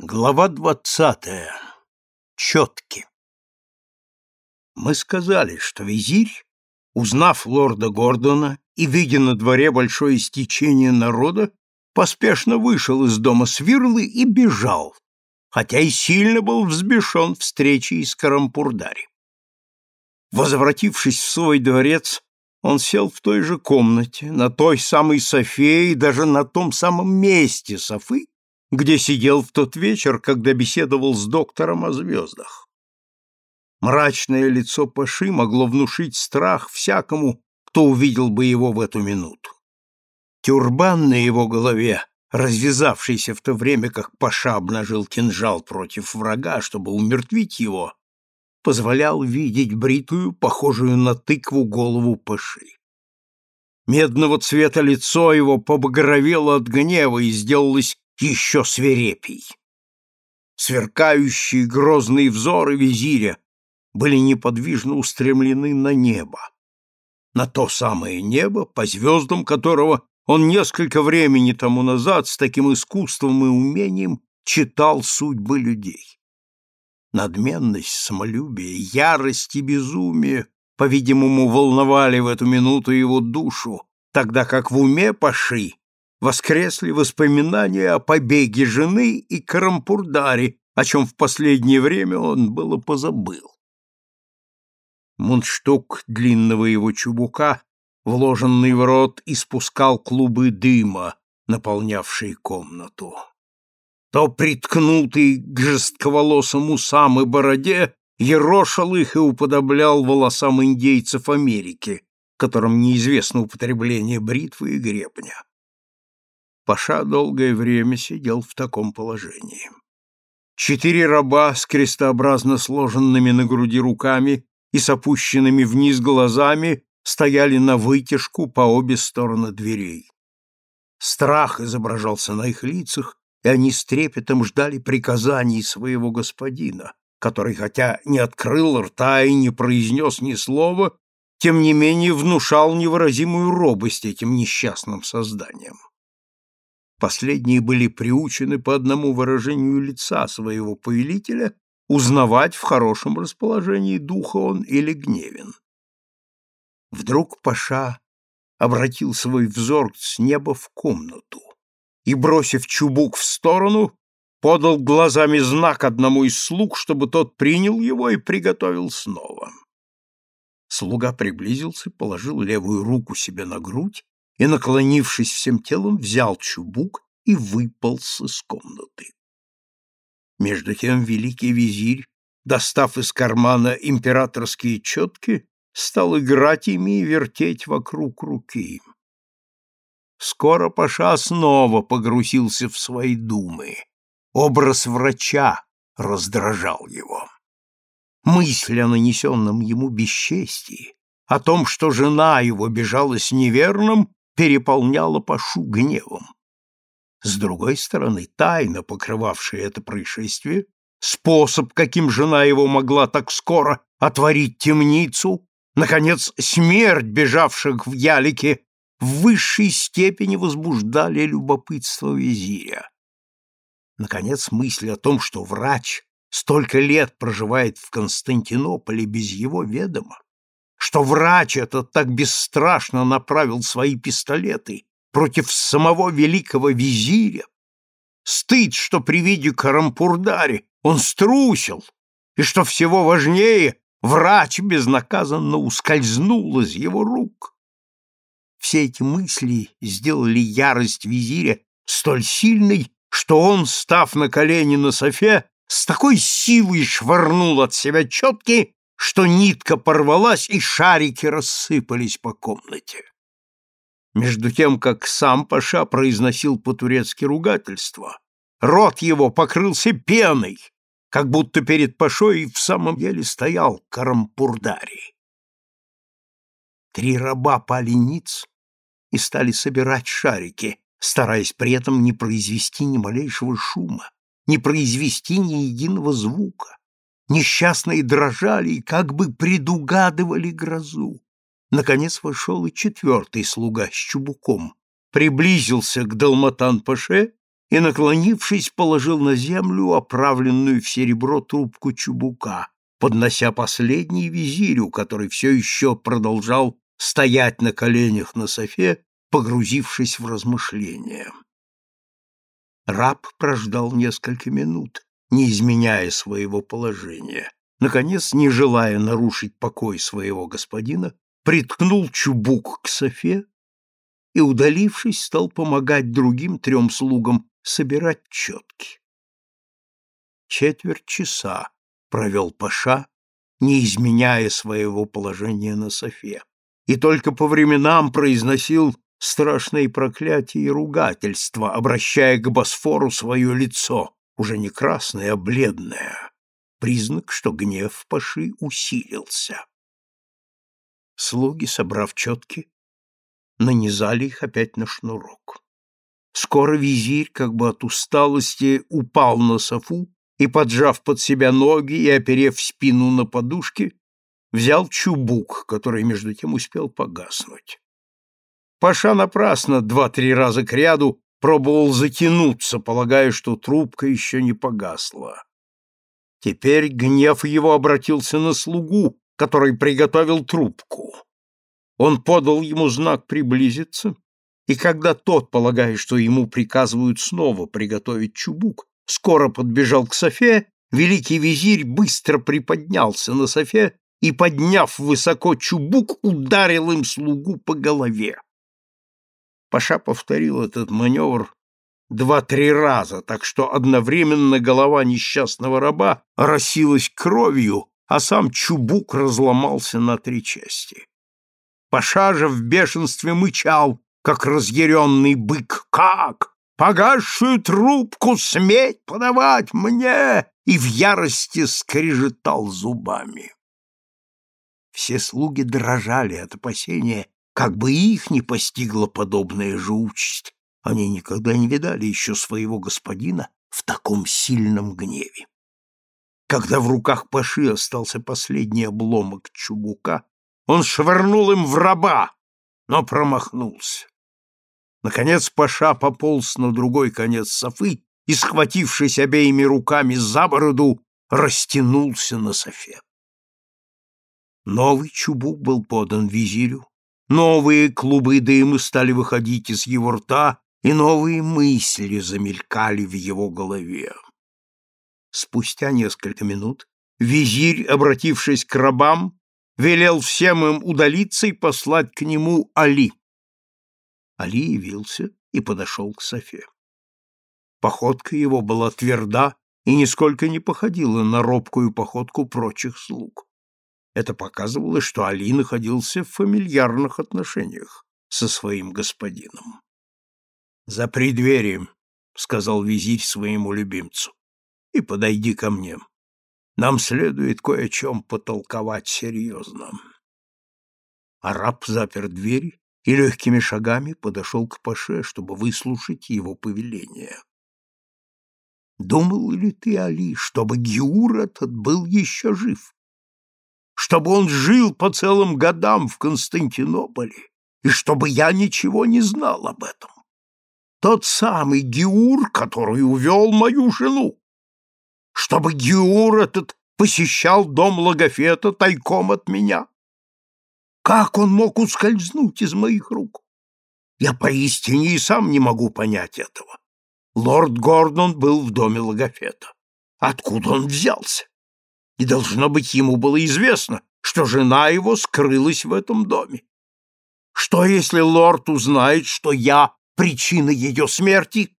Глава двадцатая. Четки. Мы сказали, что визирь, узнав лорда Гордона и видя на дворе большое стечение народа, поспешно вышел из дома Свирлы и бежал, хотя и сильно был взбешен встречей с Карампурдари. Возвратившись в свой дворец, он сел в той же комнате, на той самой софе и даже на том самом месте софы, где сидел в тот вечер, когда беседовал с доктором о звездах. Мрачное лицо Паши могло внушить страх всякому, кто увидел бы его в эту минуту. Тюрбан на его голове, развязавшийся в то время, как Паша обнажил кинжал против врага, чтобы умертвить его, позволял видеть бритую, похожую на тыкву голову Паши. Медного цвета лицо его побагровело от гнева и сделалось еще свирепей. Сверкающие грозные взоры визиря были неподвижно устремлены на небо, на то самое небо, по звездам которого он несколько времени тому назад с таким искусством и умением читал судьбы людей. Надменность, самолюбие, ярость и безумие, по-видимому, волновали в эту минуту его душу, тогда как в уме Паши воскресли воспоминания о побеге жены и Карампурдаре, о чем в последнее время он было позабыл. Мундштук длинного его чубука, вложенный в рот, испускал клубы дыма, наполнявшие комнату. То приткнутый к жестковолосым усам и бороде ерошил их и уподоблял волосам индейцев Америки, которым неизвестно употребление бритвы и гребня. Паша долгое время сидел в таком положении. Четыре раба с крестообразно сложенными на груди руками и с опущенными вниз глазами стояли на вытяжку по обе стороны дверей. Страх изображался на их лицах, и они с трепетом ждали приказаний своего господина, который, хотя не открыл рта и не произнес ни слова, тем не менее внушал невыразимую робость этим несчастным созданиям. Последние были приучены по одному выражению лица своего повелителя узнавать, в хорошем расположении духа он или гневен. Вдруг Паша обратил свой взор с неба в комнату и, бросив чубук в сторону, подал глазами знак одному из слуг, чтобы тот принял его и приготовил снова. Слуга приблизился, положил левую руку себе на грудь и, наклонившись всем телом, взял чубук и выполз из комнаты. Между тем великий визирь, достав из кармана императорские четки, стал играть ими и вертеть вокруг руки. Скоро Паша снова погрузился в свои думы. Образ врача раздражал его. Мысль о нанесенном ему бесчестии, о том, что жена его бежала с неверным, переполняла Пашу гневом. С другой стороны, тайна, покрывавшая это происшествие, способ, каким жена его могла так скоро отворить темницу, наконец, смерть бежавших в ялике в высшей степени возбуждали любопытство визиря. Наконец, мысль о том, что врач столько лет проживает в Константинополе без его ведома, что врач этот так бесстрашно направил свои пистолеты против самого великого визиря. Стыд, что при виде Карампурдари он струсил, и, что всего важнее, врач безнаказанно ускользнул из его рук. Все эти мысли сделали ярость визиря столь сильной, что он, став на колени на софе, с такой силой швырнул от себя четки, что нитка порвалась и шарики рассыпались по комнате. Между тем, как сам Паша произносил по-турецки ругательство, рот его покрылся пеной, как будто перед Пашой в самом деле стоял Карампурдари. Три раба пали ниц и стали собирать шарики, стараясь при этом не произвести ни малейшего шума, не произвести ни единого звука. Несчастные дрожали и как бы предугадывали грозу. Наконец вошел и четвертый слуга с чубуком, приблизился к Далматан-паше и, наклонившись, положил на землю оправленную в серебро трубку чубука, поднося последний визирю, который все еще продолжал стоять на коленях на софе, погрузившись в размышления. Раб прождал несколько минут, не изменяя своего положения. Наконец, не желая нарушить покой своего господина, приткнул чубук к софе и, удалившись, стал помогать другим трем слугам собирать четки. Четверть часа провел Паша, не изменяя своего положения на софе, и только по временам произносил страшные проклятия и ругательства, обращая к Босфору свое лицо, уже не красное, а бледное, признак, что гнев Паши усилился. Слуги, собрав четки, нанизали их опять на шнурок. Скоро визирь, как бы от усталости, упал на софу и, поджав под себя ноги и оперев спину на подушке, взял чубук, который между тем успел погаснуть. Паша напрасно два-три раза кряду пробовал затянуться, полагая, что трубка еще не погасла. Теперь гнев его обратился на слугу, который приготовил трубку. Он подал ему знак приблизиться, и когда тот, полагая, что ему приказывают снова приготовить чубук, скоро подбежал к Софе, великий визирь быстро приподнялся на Софе и, подняв высоко чубук, ударил им слугу по голове. Паша повторил этот маневр два-три раза, так что одновременно голова несчастного раба росилась кровью, а сам чубук разломался на три части. Паша же в бешенстве мычал, как разъяренный бык. «Как? Погасшую трубку сметь подавать мне!» и в ярости скрежетал зубами. Все слуги дрожали от опасения, как бы их не постигла подобная же участь. Они никогда не видали еще своего господина в таком сильном гневе. Когда в руках Паши остался последний обломок чубука, он швырнул им в раба, но промахнулся. Наконец Паша пополз на другой конец софы и, схватившись обеими руками за бороду, растянулся на софе. Новый чубук был подан визирю, новые клубы дыма стали выходить из его рта, и новые мысли замелькали в его голове. Спустя несколько минут визирь, обратившись к рабам, велел всем им удалиться и послать к нему Али. Али явился и подошел к Софе. Походка его была тверда и нисколько не походила на робкую походку прочих слуг. Это показывало, что Али находился в фамильярных отношениях со своим господином. «Запри двери», — сказал визирь своему любимцу, — «и подойди ко мне. Нам следует кое о чем потолковать серьезно». Араб запер дверь и легкими шагами подошел к Паше, чтобы выслушать его повеление. «Думал ли ты, Али, чтобы Геур этот был еще жив? Чтобы он жил по целым годам в Константинополе, и чтобы я ничего не знал об этом?» тот самый Геур, который увел мою жену. Чтобы Геур этот посещал дом Логофета тайком от меня. Как он мог ускользнуть из моих рук? Я поистине и сам не могу понять этого. Лорд Гордон был в доме Логофета. Откуда он взялся? И должно быть, ему было известно, что жена его скрылась в этом доме. Что, если лорд узнает, что я причина ее смерти?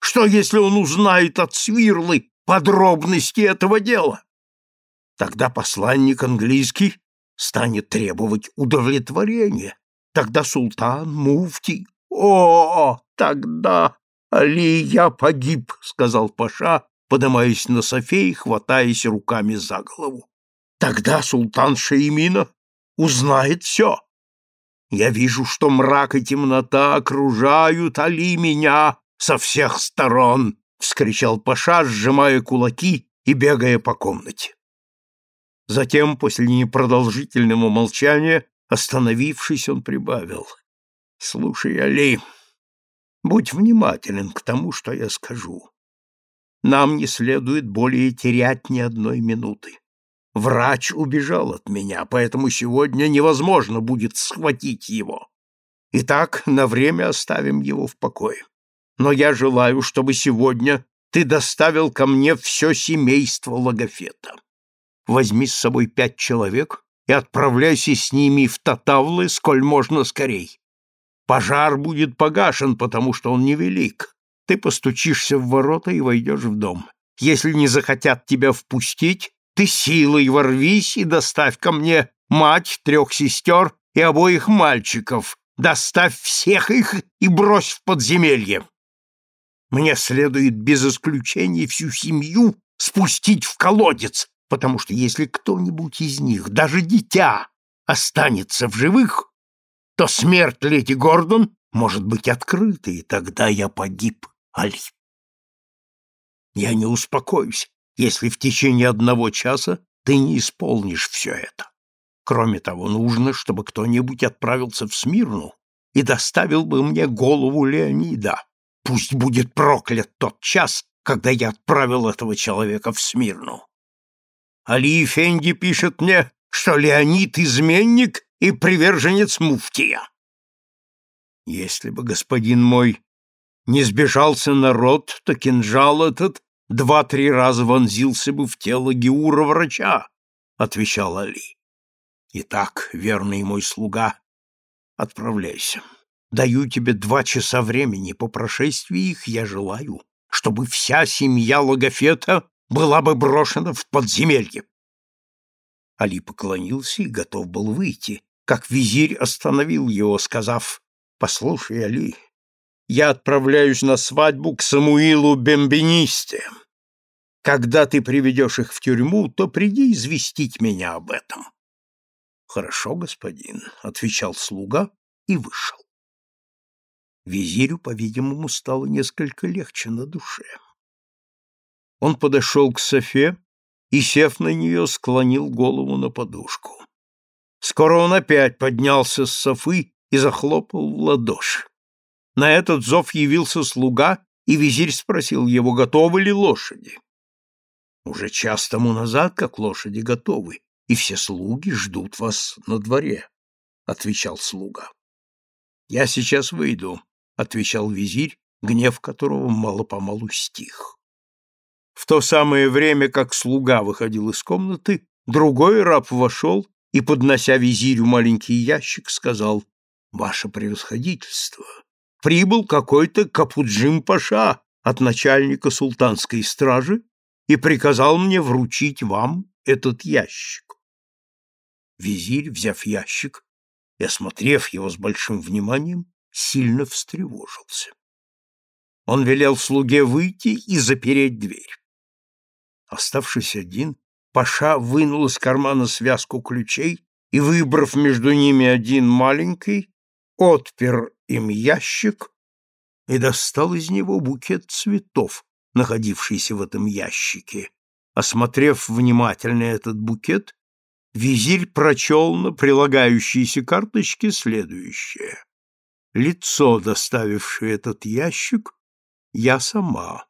Что, если он узнает от Свирлы подробности этого дела? Тогда посланник английский станет требовать удовлетворения. Тогда султан, муфти... О, тогда Али, я погиб, — сказал Паша, поднимаясь на софе и хватаясь руками за голову. Тогда султан Шеймина узнает все. Я вижу, что мрак и темнота окружают Али меня со всех сторон, — вскричал Паша, сжимая кулаки и бегая по комнате. Затем, после непродолжительного молчания, остановившись, он прибавил. — Слушай, Али, Будь внимателен к тому, что я скажу. Нам не следует более терять ни одной минуты. Врач убежал от меня, поэтому сегодня невозможно будет схватить его. Итак, на время оставим его в покое. Но я желаю, чтобы сегодня ты доставил ко мне все семейство Логофета. Возьми с собой пять человек и отправляйся с ними в Татавлы сколь можно скорей. Пожар будет погашен, потому что он невелик. Ты постучишься в ворота и войдешь в дом. Если не захотят тебя впустить, ты силой ворвись и доставь ко мне мать, трех сестер и обоих мальчиков. Доставь всех их и брось в подземелье. Мне следует без исключения всю семью спустить в колодец, потому что если кто-нибудь из них, даже дитя, останется в живых, то смерть леди Гордон может быть открыта, и тогда я погиб, Али. Я не успокоюсь, если в течение одного часа ты не исполнишь все это. Кроме того, нужно, чтобы кто-нибудь отправился в Смирну и доставил бы мне голову Леонида. Пусть будет проклят тот час, когда я отправил этого человека в Смирну. Али Фенди пишет мне, что Леонид — изменник и приверженец муфтия. Если бы господин мой не сбежался народ, то кинжал этот два-три раза вонзился бы в тело Геура-врача, — отвечал Али. Итак, верный мой слуга, отправляйся. Даю тебе два часа времени, по прошествии их я желаю, чтобы вся семья Логофета была бы брошена в подземелье. Али поклонился и готов был выйти, как визирь остановил его, сказав, «Послушай, Али, я отправляюсь на свадьбу к Самуилу Бембенисте. Когда ты приведешь их в тюрьму, то приди известить меня об этом». «Хорошо, господин», — отвечал слуга и вышел. Визирю, по-видимому, стало несколько легче на душе. Он подошел к Софе и, сев на нее, склонил голову на подушку. Скоро он опять поднялся с софы и захлопал в ладоши. На этот зов явился слуга, и визирь спросил его, готовы ли лошади. Уже час тому назад, как лошади готовы, и все слуги ждут вас на дворе, — отвечал слуга. — Я сейчас выйду, — отвечал визирь, гнев которого мало-помалу стих. В то самое время, как слуга выходил из комнаты, другой раб вошел и, поднося визирю маленький ящик, сказал, «Ваше превосходительство, прибыл какой-то Капуджим-паша от начальника султанской стражи и приказал мне вручить вам этот ящик». Визирь, взяв ящик и осмотрев его с большим вниманием, сильно встревожился. Он велел слуге выйти и запереть дверь. Оставшись один, Паша вынул из кармана связку ключей и, выбрав между ними один маленький, отпер им ящик и достал из него букет цветов, находившийся в этом ящике. Осмотрев внимательно этот букет, визирь прочел на прилагающейся карточке следующее. Лицо, доставившее этот ящик, я сама.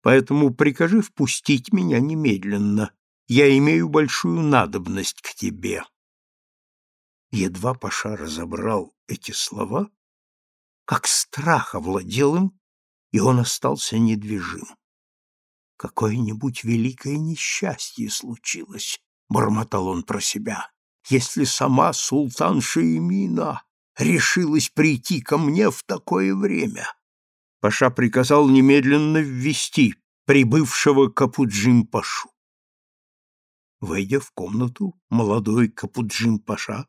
Поэтому прикажи впустить меня немедленно я имею большую надобность к тебе. Едва Паша разобрал эти слова, как страх овладел им, и он остался недвижим. Какое-нибудь великое несчастье случилось, бормотал он про себя, если сама султан Шаимина решилась прийти ко мне в такое время. Паша приказал немедленно ввести прибывшего Капуджим-пашу. Войдя в комнату, молодой Капуджин-паша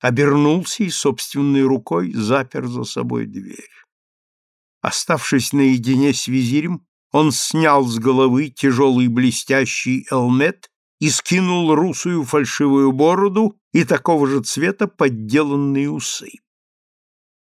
обернулся и собственной рукой запер за собой дверь. Оставшись наедине с визирем, он снял с головы тяжелый блестящий элмет и скинул русую фальшивую бороду и такого же цвета подделанные усы.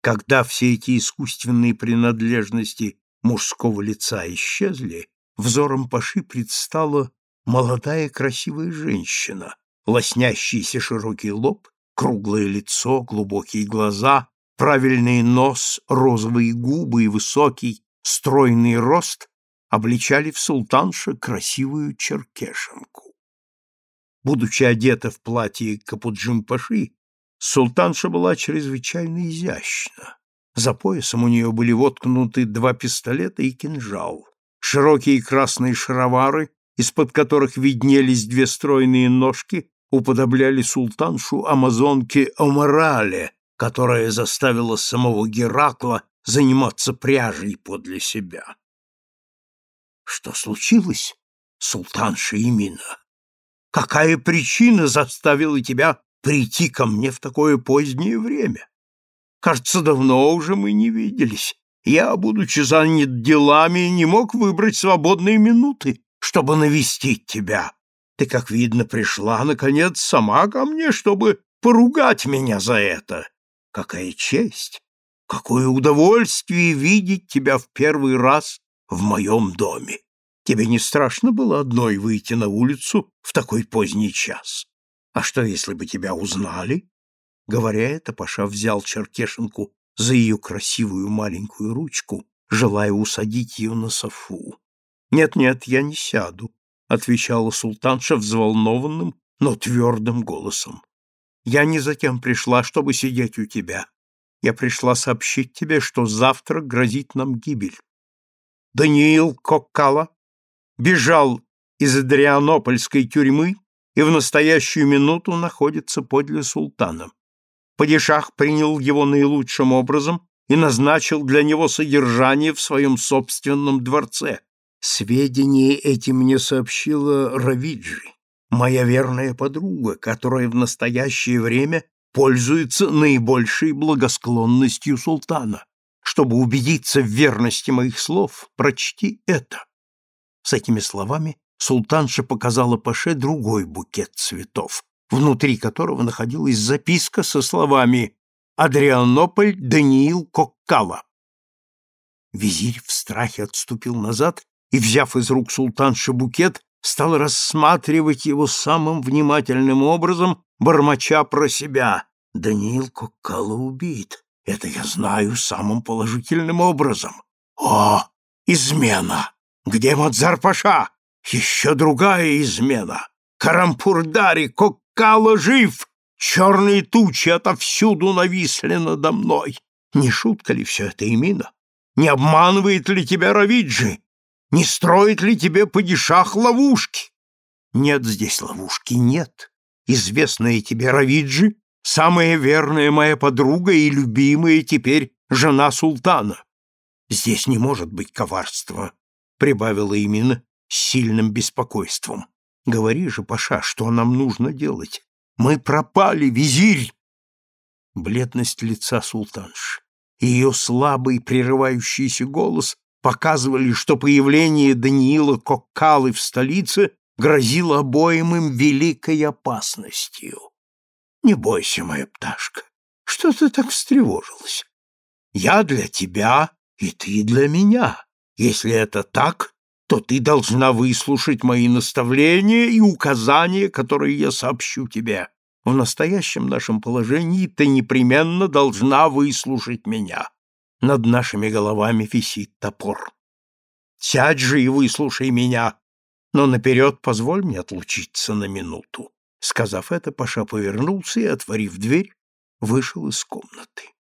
Когда все эти искусственные принадлежности мужского лица исчезли, взором Паши предстало молодая красивая женщина, лоснящийся широкий лоб, круглое лицо, глубокие глаза, правильный нос, розовые губы и высокий, стройный рост обличали в султанше красивую черкешенку. Будучи одета в платье капуджим-паши, султанша была чрезвычайно изящна. За поясом у нее были воткнуты два пистолета и кинжал. Широкие красные шаровары, из-под которых виднелись две стройные ножки, уподобляли султаншу амазонке Омарале, которая заставила самого Геракла заниматься пряжей подле себя. Что случилось, султанша Имина? Какая причина заставила тебя прийти ко мне в такое позднее время? Кажется, давно уже мы не виделись. Я, будучи занят делами, не мог выбрать свободные минуты, чтобы навестить тебя. Ты, как видно, пришла, наконец, сама ко мне, чтобы поругать меня за это. Какая честь! Какое удовольствие видеть тебя в первый раз в моем доме. Тебе не страшно было одной выйти на улицу в такой поздний час? А что, если бы тебя узнали? Говоря это, Паша взял Черкешенку за ее красивую маленькую ручку, желая усадить ее на софу. «Нет-нет, я не сяду», — отвечала султанша взволнованным, но твердым голосом. «Я не затем пришла, чтобы сидеть у тебя. Я пришла сообщить тебе, что завтра грозит нам гибель. Даниил Коккала бежал из Адрианопольской тюрьмы и в настоящую минуту находится подле султана. Падишах принял его наилучшим образом и назначил для него содержание в своем собственном дворце. Сведения эти мне сообщила Равиджи, моя верная подруга, которая в настоящее время пользуется наибольшей благосклонностью султана. Чтобы убедиться в верности моих слов, прочти это. С этими словами султанша показала Паше другой букет цветов, внутри которого находилась записка со словами «Адрианополь Даниил Коккала». Визирь в страхе отступил назад и, взяв из рук султанши букет, стал рассматривать его самым внимательным образом, бормоча про себя. «Даниил Коккала убит. Это я знаю самым положительным образом. О, измена! Где Мадзар-паша? Еще другая измена! Карампурдари, Коккала!» Кала жив! Черные тучи отовсюду нависли надо мной. Не шутка ли все это, Имина? Не обманывает ли тебя Равиджи? Не строит ли тебе падишах ловушки? Нет здесь ловушки, нет. Известная тебе Равиджи, самая верная моя подруга и любимая теперь жена султана. Здесь не может быть коварства, прибавила Имина с сильным беспокойством. Говори же, Паша, что нам нужно делать? Мы пропали, визирь!» Бледность лица султанши ее слабый прерывающийся голос показывали, что появление Даниила Коккалы в столице грозило обоим им великой опасностью. «Не бойся, моя пташка, что ты так встревожилась? Я для тебя, и ты для меня. Если это так, то ты должна выслушать мои наставления и указания, которые я сообщу тебе. В настоящем нашем положении ты непременно должна выслушать меня. Над нашими головами висит топор. Сядь же и выслушай меня, но наперед позволь мне отлучиться на минуту. Сказав это, Паша повернулся и, отворив дверь, вышел из комнаты.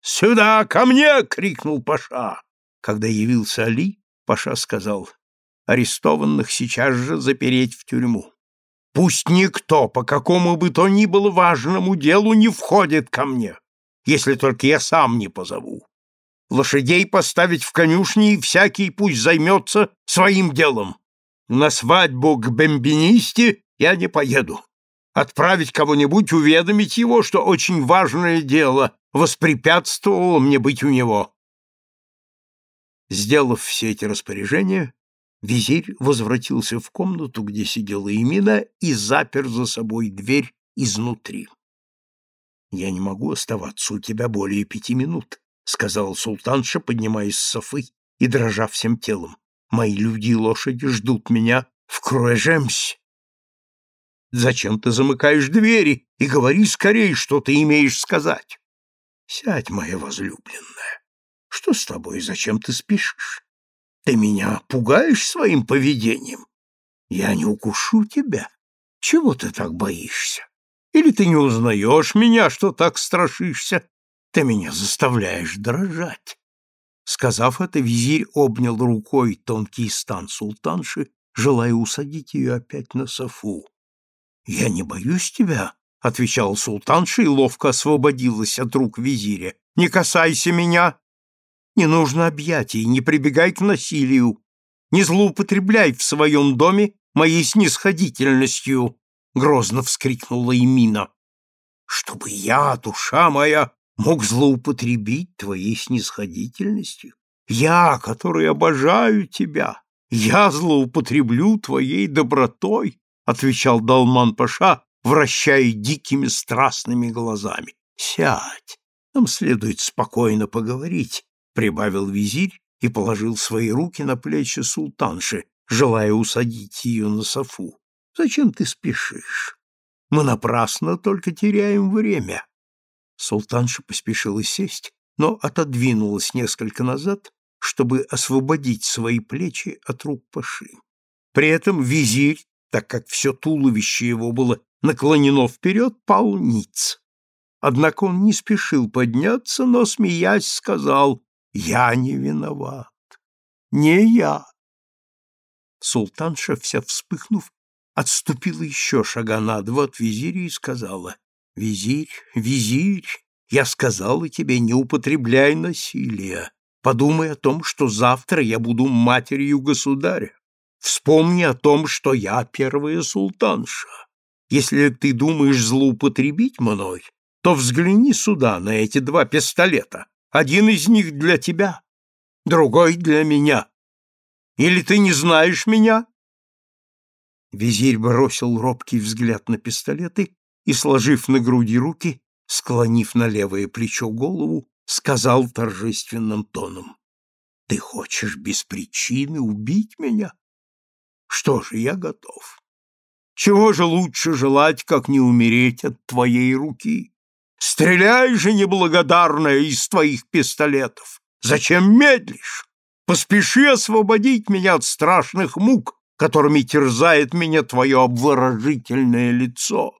«Сюда, ко мне!» — крикнул Паша. Когда явился Али, Паша сказал, арестованных сейчас же запереть в тюрьму. Пусть никто по какому бы то ни было важному делу не входит ко мне, если только я сам не позову. Лошадей поставить в конюшни, и всякий пусть займется своим делом. На свадьбу к бомбинисте я не поеду. Отправить кого-нибудь уведомить его, что очень важное дело воспрепятствовало мне быть у него. Сделав все эти распоряжения, визирь возвратился в комнату, где сидела Эмина, и запер за собой дверь изнутри. «Я не могу оставаться у тебя более пяти минут», — сказал султанша, поднимаясь с софы и дрожа всем телом. «Мои люди и лошади ждут меня в Круэжемсе». «Зачем ты замыкаешь двери и говори скорее, что ты имеешь сказать?» Сядь, моя возлюбленная. Что с тобой? Зачем ты спешишь? Ты меня пугаешь своим поведением? Я не укушу тебя. Чего ты так боишься? Или ты не узнаешь меня, что так страшишься? Ты меня заставляешь дрожать. Сказав это, визирь обнял рукой тонкий стан султанши, желая усадить ее опять на софу. — Я не боюсь тебя, — отвечал султанша и ловко освободилась от рук визиря. — Не касайся меня! Не нужно объятий, не прибегай к насилию, не злоупотребляй в своем доме моей снисходительностью, — грозно вскрикнула Имина. — Чтобы я, душа моя, мог злоупотребить твоей снисходительностью? Я, который обожаю тебя, я злоупотреблю твоей добротой, отвечал Далман-паша, вращая дикими страстными глазами. Сядь, нам следует спокойно поговорить, прибавил визирь и положил свои руки на плечи султанши, желая усадить ее на софу. Зачем ты спешишь? Мы напрасно только теряем время. Султанша поспешила сесть, но отодвинулась несколько назад, чтобы освободить свои плечи от рук Паши. При этом визирь, так как все туловище его было наклонено вперед, пал ниц. Однако он не спешил подняться, но, смеясь, сказал «Я не виноват, не я». Султанша, вся вспыхнув, отступила еще шага на два от визиря и сказала Визирь, визирь, я сказала тебе, не употребляй насилия. Подумай о том, что завтра я буду матерью государя. Вспомни о том, что я первая султанша. Если ты думаешь злоупотребить мной, то взгляни сюда на эти два пистолета. Один из них для тебя, другой для меня. Или ты не знаешь меня? Визирь бросил робкий взгляд на пистолеты и, сложив на груди руки, склонив на левое плечо голову, сказал торжественным тоном, «Ты хочешь без причины убить меня? Что же, я готов. Чего же лучше желать, как не умереть от твоей руки? Стреляй же, неблагодарная, из твоих пистолетов! Зачем медлишь? Поспеши освободить меня от страшных мук, которыми терзает меня твое обворожительное лицо.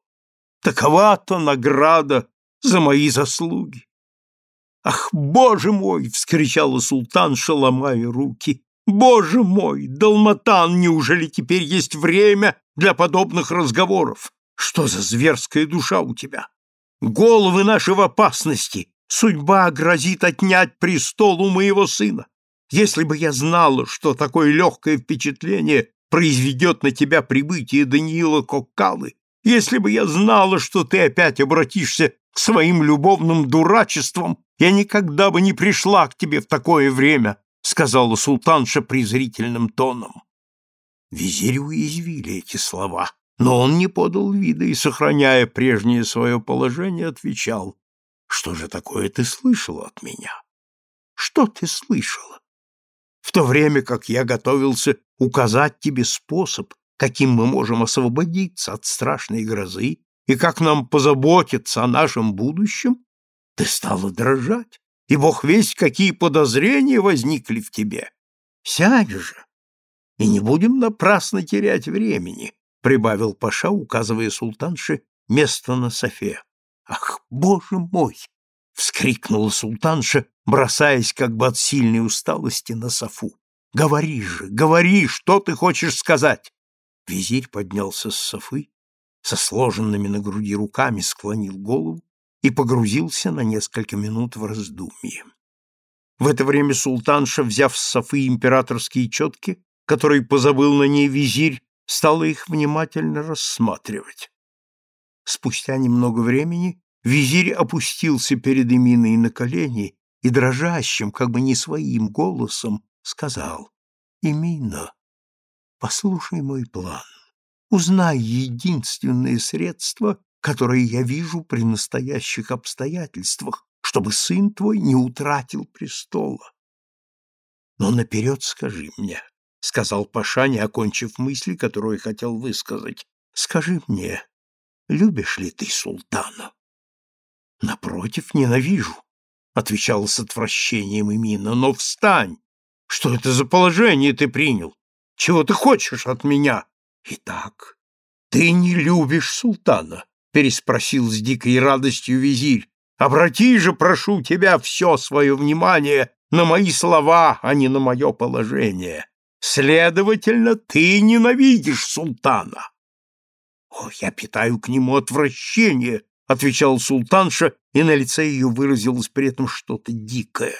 Такова-то награда за мои заслуги. Ах, боже мой! вскричала султанша, ломая руки. Боже мой, Далматан, неужели теперь есть время для подобных разговоров? Что за зверская душа у тебя? Головы наши в опасности. Судьба грозит отнять престол у моего сына. Если бы я знала, что такое легкое впечатление произведет на тебя прибытие Даниила Коккалы, если бы я знала, что ты опять обратишься к своим любовным дурачествам, я никогда бы не пришла к тебе в такое время, сказала султанша презрительным тоном. Визирь уязвили эти слова, но он не подал вида и, сохраняя прежнее свое положение, отвечал, «Что же такое ты слышала от меня? Что ты слышала? В то время как я готовился указать тебе способ, каким мы можем освободиться от страшной грозы и как нам позаботиться о нашем будущем, ты стала дрожать, и бог весть, какие подозрения возникли в тебе. Сядь же, и не будем напрасно терять времени, прибавил Паша, указывая султанше место на софе. Ах, боже мой! вскрикнула султанша, бросаясь как бы от сильной усталости на софу. Говори же, говори, что ты хочешь сказать? Визирь поднялся с софы, со сложенными на груди руками склонил голову и погрузился на несколько минут в раздумье. В это время султанша, взяв с софы императорские четки, которые позабыл на ней визирь, стала их внимательно рассматривать. Спустя немного времени визирь опустился перед Эминой на колени и дрожащим, как бы не своим голосом, сказал «Эмина, Послушай мой план. Узнай единственное средство, которое я вижу при настоящих обстоятельствах, чтобы сын твой не утратил престола. Но наперед скажи мне, — сказал Паша, не окончив мысли, которую хотел высказать, — скажи мне, любишь ли ты султана? Напротив, ненавижу. Отвечала с отвращением Эмина, но встань! Что это за положение ты принял? Чего ты хочешь от меня? Итак, ты не любишь султана, переспросил с дикой радостью визирь. Обрати же, прошу тебя, все свое внимание на мои слова, а не на мое положение. Следовательно, ты ненавидишь султана. О, я питаю к нему отвращение, отвечал султанша, и на лице ее выразилось при этом что-то дикое.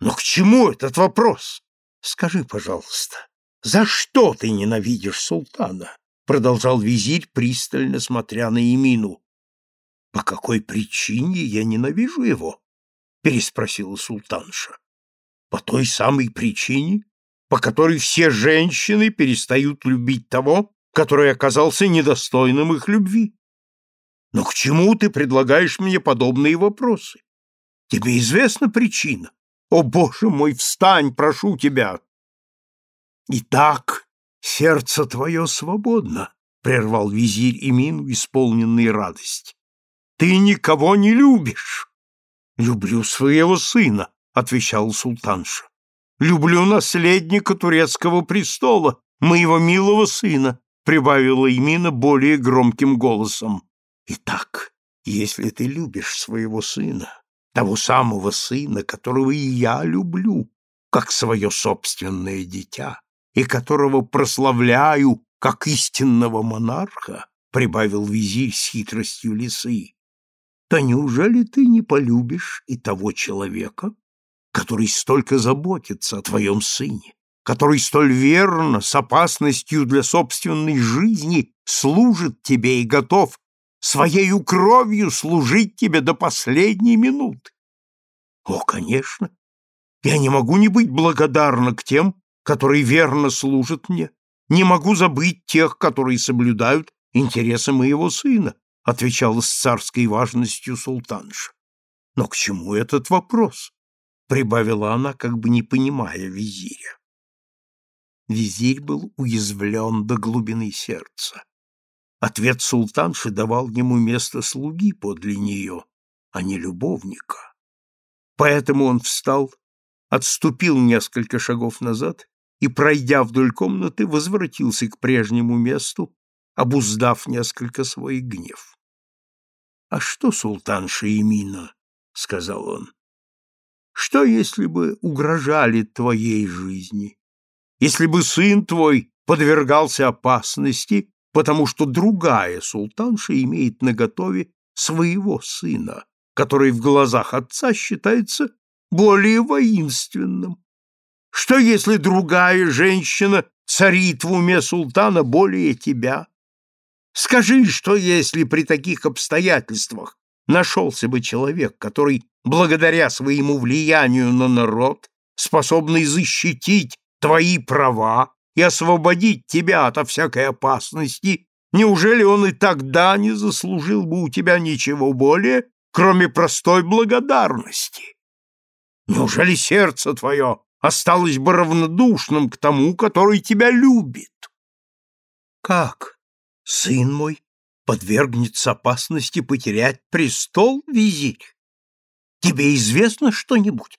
Но к чему этот вопрос? Скажи, пожалуйста, за что ты ненавидишь султана? продолжал визирь, пристально смотря на Емину. По какой причине я ненавижу его? переспросила султанша. По той самой причине, по которой все женщины перестают любить того, который оказался недостойным их любви. Но к чему ты предлагаешь мне подобные вопросы? Тебе известна причина? О, Боже мой, встань, прошу тебя! Итак, сердце твое свободно, — прервал визирь Имину, исполненный радость. Ты никого не любишь. Люблю своего сына, — отвечал султанша. Люблю наследника турецкого престола, моего милого сына, — прибавила Имина более громким голосом. Итак, если ты любишь своего сына, того самого сына, которого и я люблю, как свое собственное дитя, и которого прославляю как истинного монарха, прибавил визирь с хитростью лисы, то неужели ты не полюбишь и того человека, который столько заботится о твоем сыне, который столь верно, с опасностью для собственной жизни, служит тебе и готов своею кровью служить тебе до последней минуты. О, конечно, я не могу не быть благодарна к тем, которые верно служат мне, не могу забыть тех, которые соблюдают интересы моего сына, отвечала с царской важностью султанша. Но к чему этот вопрос? прибавила она, как бы не понимая визиря. Визирь был уязвлен до глубины сердца. Ответ султанши давал ему место слуги подле нее, а не любовника. Поэтому он встал, отступил несколько шагов назад и, пройдя вдоль комнаты, возвратился к прежнему месту, обуздав несколько свой гнев. — А что, султанша Емина? — сказал он. — Что, если бы угрожали твоей жизни? Если бы сын твой подвергался опасности потому что другая султанша имеет наготове своего сына, который в глазах отца считается более воинственным. Что если другая женщина царит в уме султана более тебя? Скажи, что если при таких обстоятельствах нашелся бы человек, который, благодаря своему влиянию на народ, способный защитить твои права и освободить тебя ото всякой опасности, неужели он и тогда не заслужил бы у тебя ничего более, кроме простой благодарности? Неужели сердце твое осталось бы равнодушным к тому, который тебя любит? Как, сын мой, подвергнется опасности потерять престол, визирь? Тебе известно что-нибудь?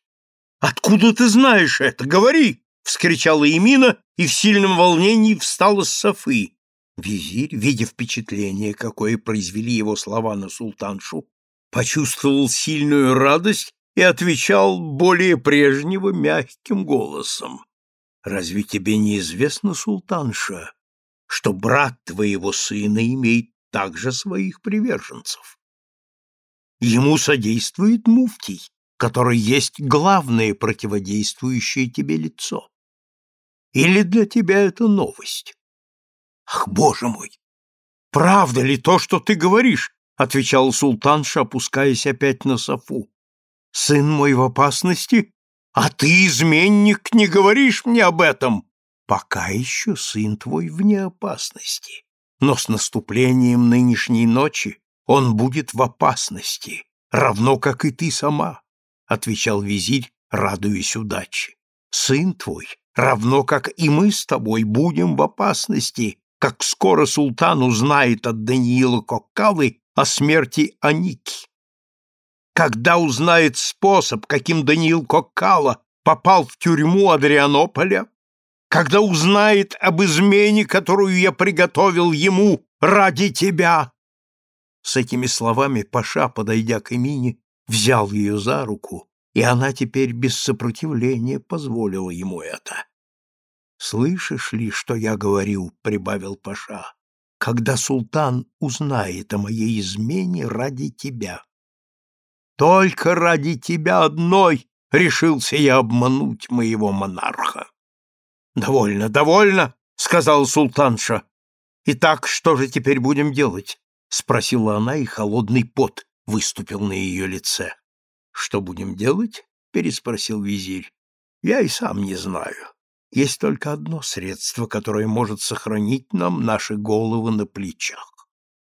Откуда ты знаешь это? Говори! — вскричала Емина и в сильном волнении встала с софы. Визирь, видя впечатление, какое произвели его слова на султаншу, почувствовал сильную радость и отвечал более прежнего мягким голосом. «Разве тебе не известно, султанша, что брат твоего сына имеет также своих приверженцев? Ему содействует муфтий, который есть главное противодействующее тебе лицо. Или для тебя это новость? Ах, боже мой! Правда ли то, что ты говоришь? отвечал султанша, опускаясь опять на софу. Сын мой в опасности, а ты, изменник, не говоришь мне об этом. Пока еще сын твой вне опасности, но с наступлением нынешней ночи он будет в опасности, равно как и ты сама, отвечал визирь, радуясь удаче. Сын твой равно как и мы с тобой будем в опасности, как скоро султан узнает от Даниила Коккалы о смерти Аники. когда узнает способ, каким Даниил Коккала попал в тюрьму Адрианополя, когда узнает об измене, которую я приготовил ему ради тебя. С этими словами Паша, подойдя к Эмине, взял ее за руку, и она теперь без сопротивления позволила ему это. «Слышишь ли, что я говорю?» — прибавил Паша. «Когда султан узнает о моей измене ради тебя». «Только ради тебя одной решился я обмануть моего монарха». «Довольно, довольно!» — сказал султанша. «Итак, что же теперь будем делать?» — спросила она, и холодный пот выступил на ее лице. «Что будем делать?» — переспросил визирь. «Я и сам не знаю. Есть только одно средство, которое может сохранить нам наши головы на плечах.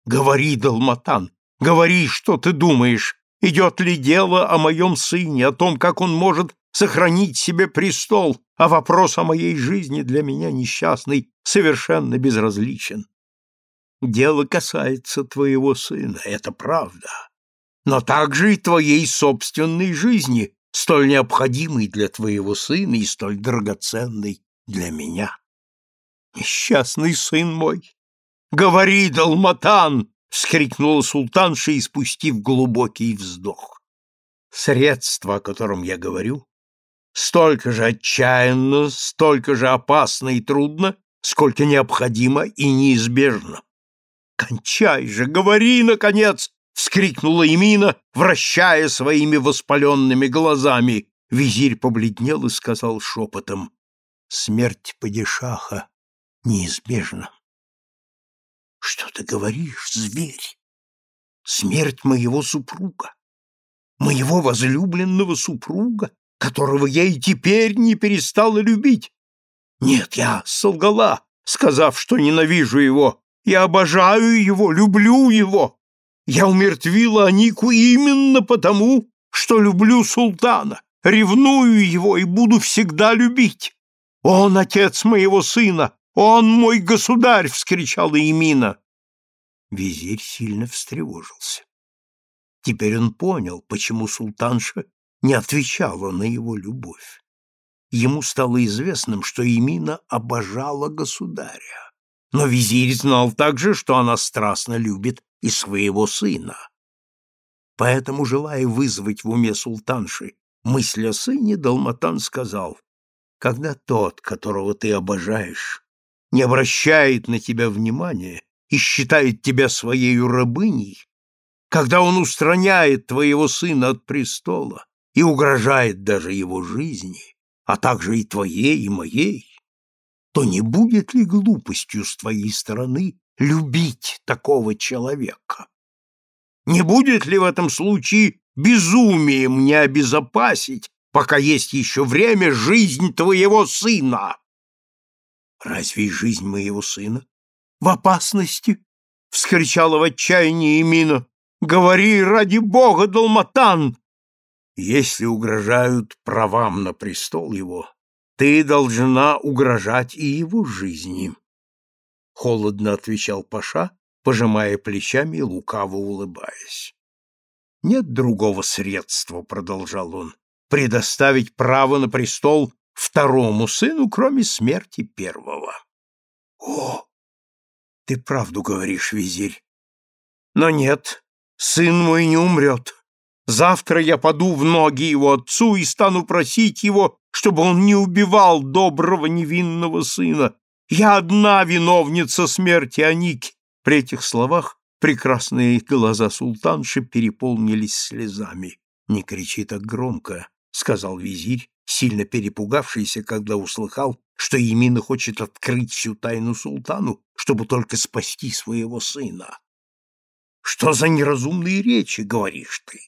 Говори, Далматан, говори, что ты думаешь. Идет ли дело о моем сыне, о том, как он может сохранить себе престол, а вопрос о моей жизни для меня несчастный совершенно безразличен. Дело касается твоего сына, это правда, но также и твоей собственной жизни, столь необходимой для твоего сына и столь драгоценной для меня. Несчастный сын мой! Говори, Далматан! — вскрикнула султанша, испустив глубокий вздох. Средство, о котором я говорю, столько же отчаянно, столько же опасно и трудно, сколько необходимо и неизбежно. «Кончай же, говори, наконец!» — вскрикнула Эмина, вращая своими воспаленными глазами. Визирь побледнел и сказал шепотом, «Смерть падишаха неизбежна». «Что ты говоришь, зверь? Смерть моего супруга, моего возлюбленного супруга, которого я и теперь не перестала любить. Нет, я солгала, сказав, что ненавижу его. Я обожаю его, люблю его. Я умертвила Анику именно потому, что люблю султана, ревную его и буду всегда любить. Он отец моего сына, он мой государь, вскричала Имина. Визирь сильно встревожился. Теперь он понял, почему султанша не отвечала на его любовь. Ему стало известным, что Имина обожала государя. Но визирь знал также, что она страстно любит и своего сына. Поэтому, желая вызвать в уме султанши мысль о сыне, Далматан сказал, «Когда тот, которого ты обожаешь, не обращает на тебя внимания и считает тебя своей рабыней, когда он устраняет твоего сына от престола и угрожает даже его жизни, а также и твоей, и моей, то не будет ли глупостью с твоей стороны любить такого человека? Не будет ли в этом случае безумием не обезопасить, пока есть еще время, жизнь твоего сына? Разве жизнь моего сына в опасности? — вскричала в отчаянии Эмина. — Говори, ради бога, Далматан! Если угрожают правам на престол его, ты должна угрожать и его жизни, холодно отвечал Паша, пожимая плечами и лукаво улыбаясь. Нет другого средства, продолжал он, предоставить право на престол второму сыну, кроме смерти первого. О, ты правду говоришь, визирь. Но нет, сын мой не умрет. Завтра я поду в ноги его отцу и стану просить его, чтобы он не убивал доброго невинного сына, я одна виновница смерти Аники. При этих словах прекрасные глаза султанши переполнились слезами. Не кричи так громко, сказал визирь, сильно перепугавшийся, когда услыхал, что Емина хочет открыть всю тайну султану, чтобы только спасти своего сына. Что за неразумные речи говоришь ты?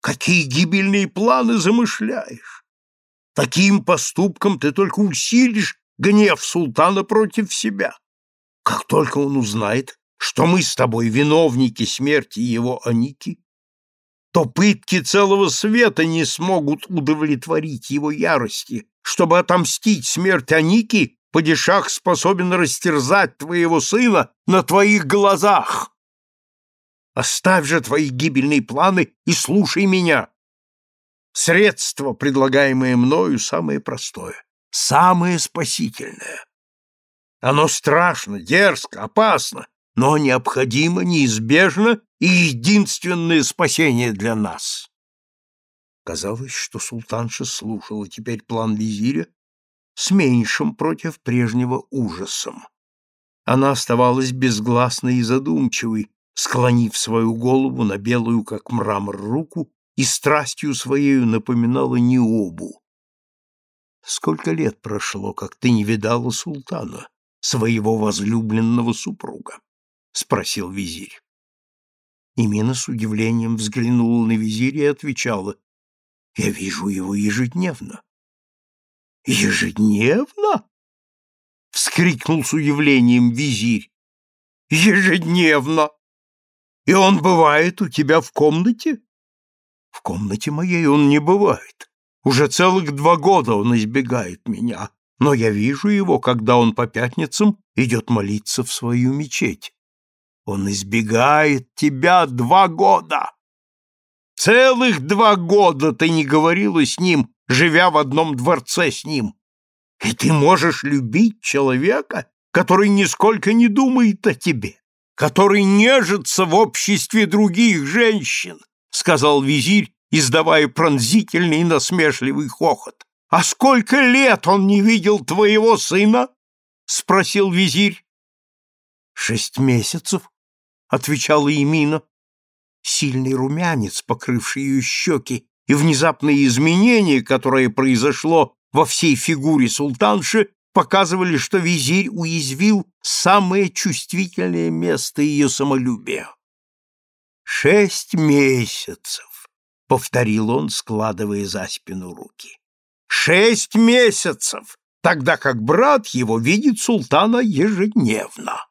Какие гибельные планы замышляешь? Таким поступком ты только усилишь гнев султана против себя. Как только он узнает, что мы с тобой виновники смерти его Аники, то пытки целого света не смогут удовлетворить его ярости. Чтобы отомстить смерть Аники, падишах способен растерзать твоего сына на твоих глазах. Оставь же твои гибельные планы и слушай меня. Средство, предлагаемое мною, самое простое, самое спасительное. Оно страшно, дерзко, опасно, но необходимо, неизбежно и единственное спасение для нас. Казалось, что султанша слушала теперь план визиря с меньшим против прежнего ужасом. Она оставалась безгласной и задумчивой, склонив свою голову на белую, как мрамор, руку и страстью своею напоминала Необу. Сколько лет прошло, как ты не видала султана, своего возлюбленного супруга? — спросил визирь. Имена с удивлением взглянула на визиря и отвечала, — Я вижу его ежедневно. — Ежедневно? — вскрикнул с удивлением визирь. — Ежедневно! И он бывает у тебя в комнате? В комнате моей он не бывает. Уже целых два года он избегает меня, но я вижу его, когда он по пятницам идет молиться в свою мечеть. Он избегает тебя два года. Целых два года ты не говорила с ним, живя в одном дворце с ним. И ты можешь любить человека, который нисколько не думает о тебе, который нежится в обществе других женщин, — сказал визирь, издавая пронзительный и насмешливый хохот. — А сколько лет он не видел твоего сына? — спросил визирь. — Шесть месяцев, — отвечала Емина. Сильный румянец, покрывший ее щеки, и внезапное изменение, которое произошло во всей фигуре султанши, показывали, что визирь уязвил самое чувствительное место ее самолюбия. «Шесть месяцев», — повторил он, складывая за спину руки. «Шесть месяцев, тогда как брат его видит султана ежедневно.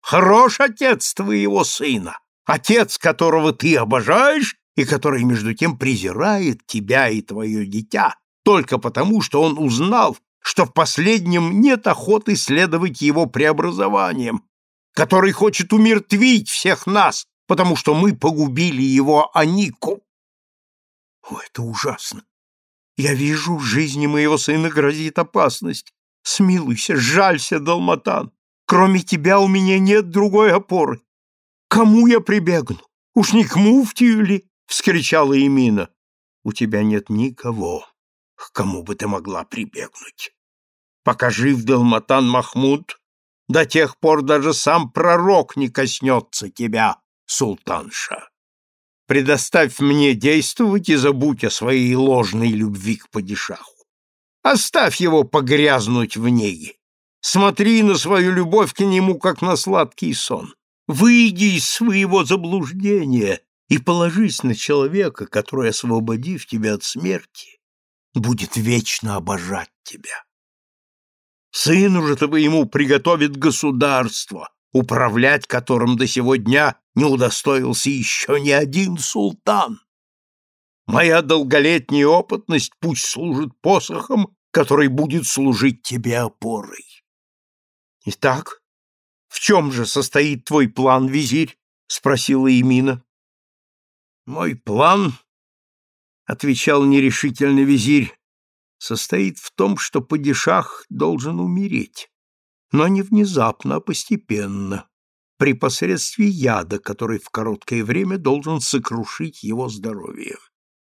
Хорош отец твоего сына, отец, которого ты обожаешь и который, между тем, презирает тебя и твое дитя, только потому, что он узнал, что в последнем нет охоты следовать его преобразованиям, который хочет умертвить всех нас, потому что мы погубили его Анику. О, это ужасно. Я вижу, жизни моего сына грозит опасность. Смилуйся, жалься, Далматан. Кроме тебя у меня нет другой опоры. Кому я прибегну? Уж не к муфтию ли? — вскричала Эмина. У тебя нет никого, к кому бы ты могла прибегнуть. Пока жив Далматан Махмуд, до тех пор даже сам пророк не коснется тебя, султанша. Предоставь мне действовать и забудь о своей ложной любви к падишаху. Оставь его погрязнуть в неге. Смотри на свою любовь к нему, как на сладкий сон. Выйди из своего заблуждения и положись на человека, который, освободив тебя от смерти, будет вечно обожать тебя. Сыну же ему приготовит государство, управлять которым до сего дня не удостоился еще ни один султан. Моя долголетняя опытность пусть служит посохом, который будет служить тебе опорой. Итак, в чем же состоит твой план, визирь? спросила Имина. Мой план, отвечал нерешительно визирь, состоит в том, что падишах должен умереть, но не внезапно, а постепенно, при посредстве яда, который в короткое время должен сокрушить его здоровье.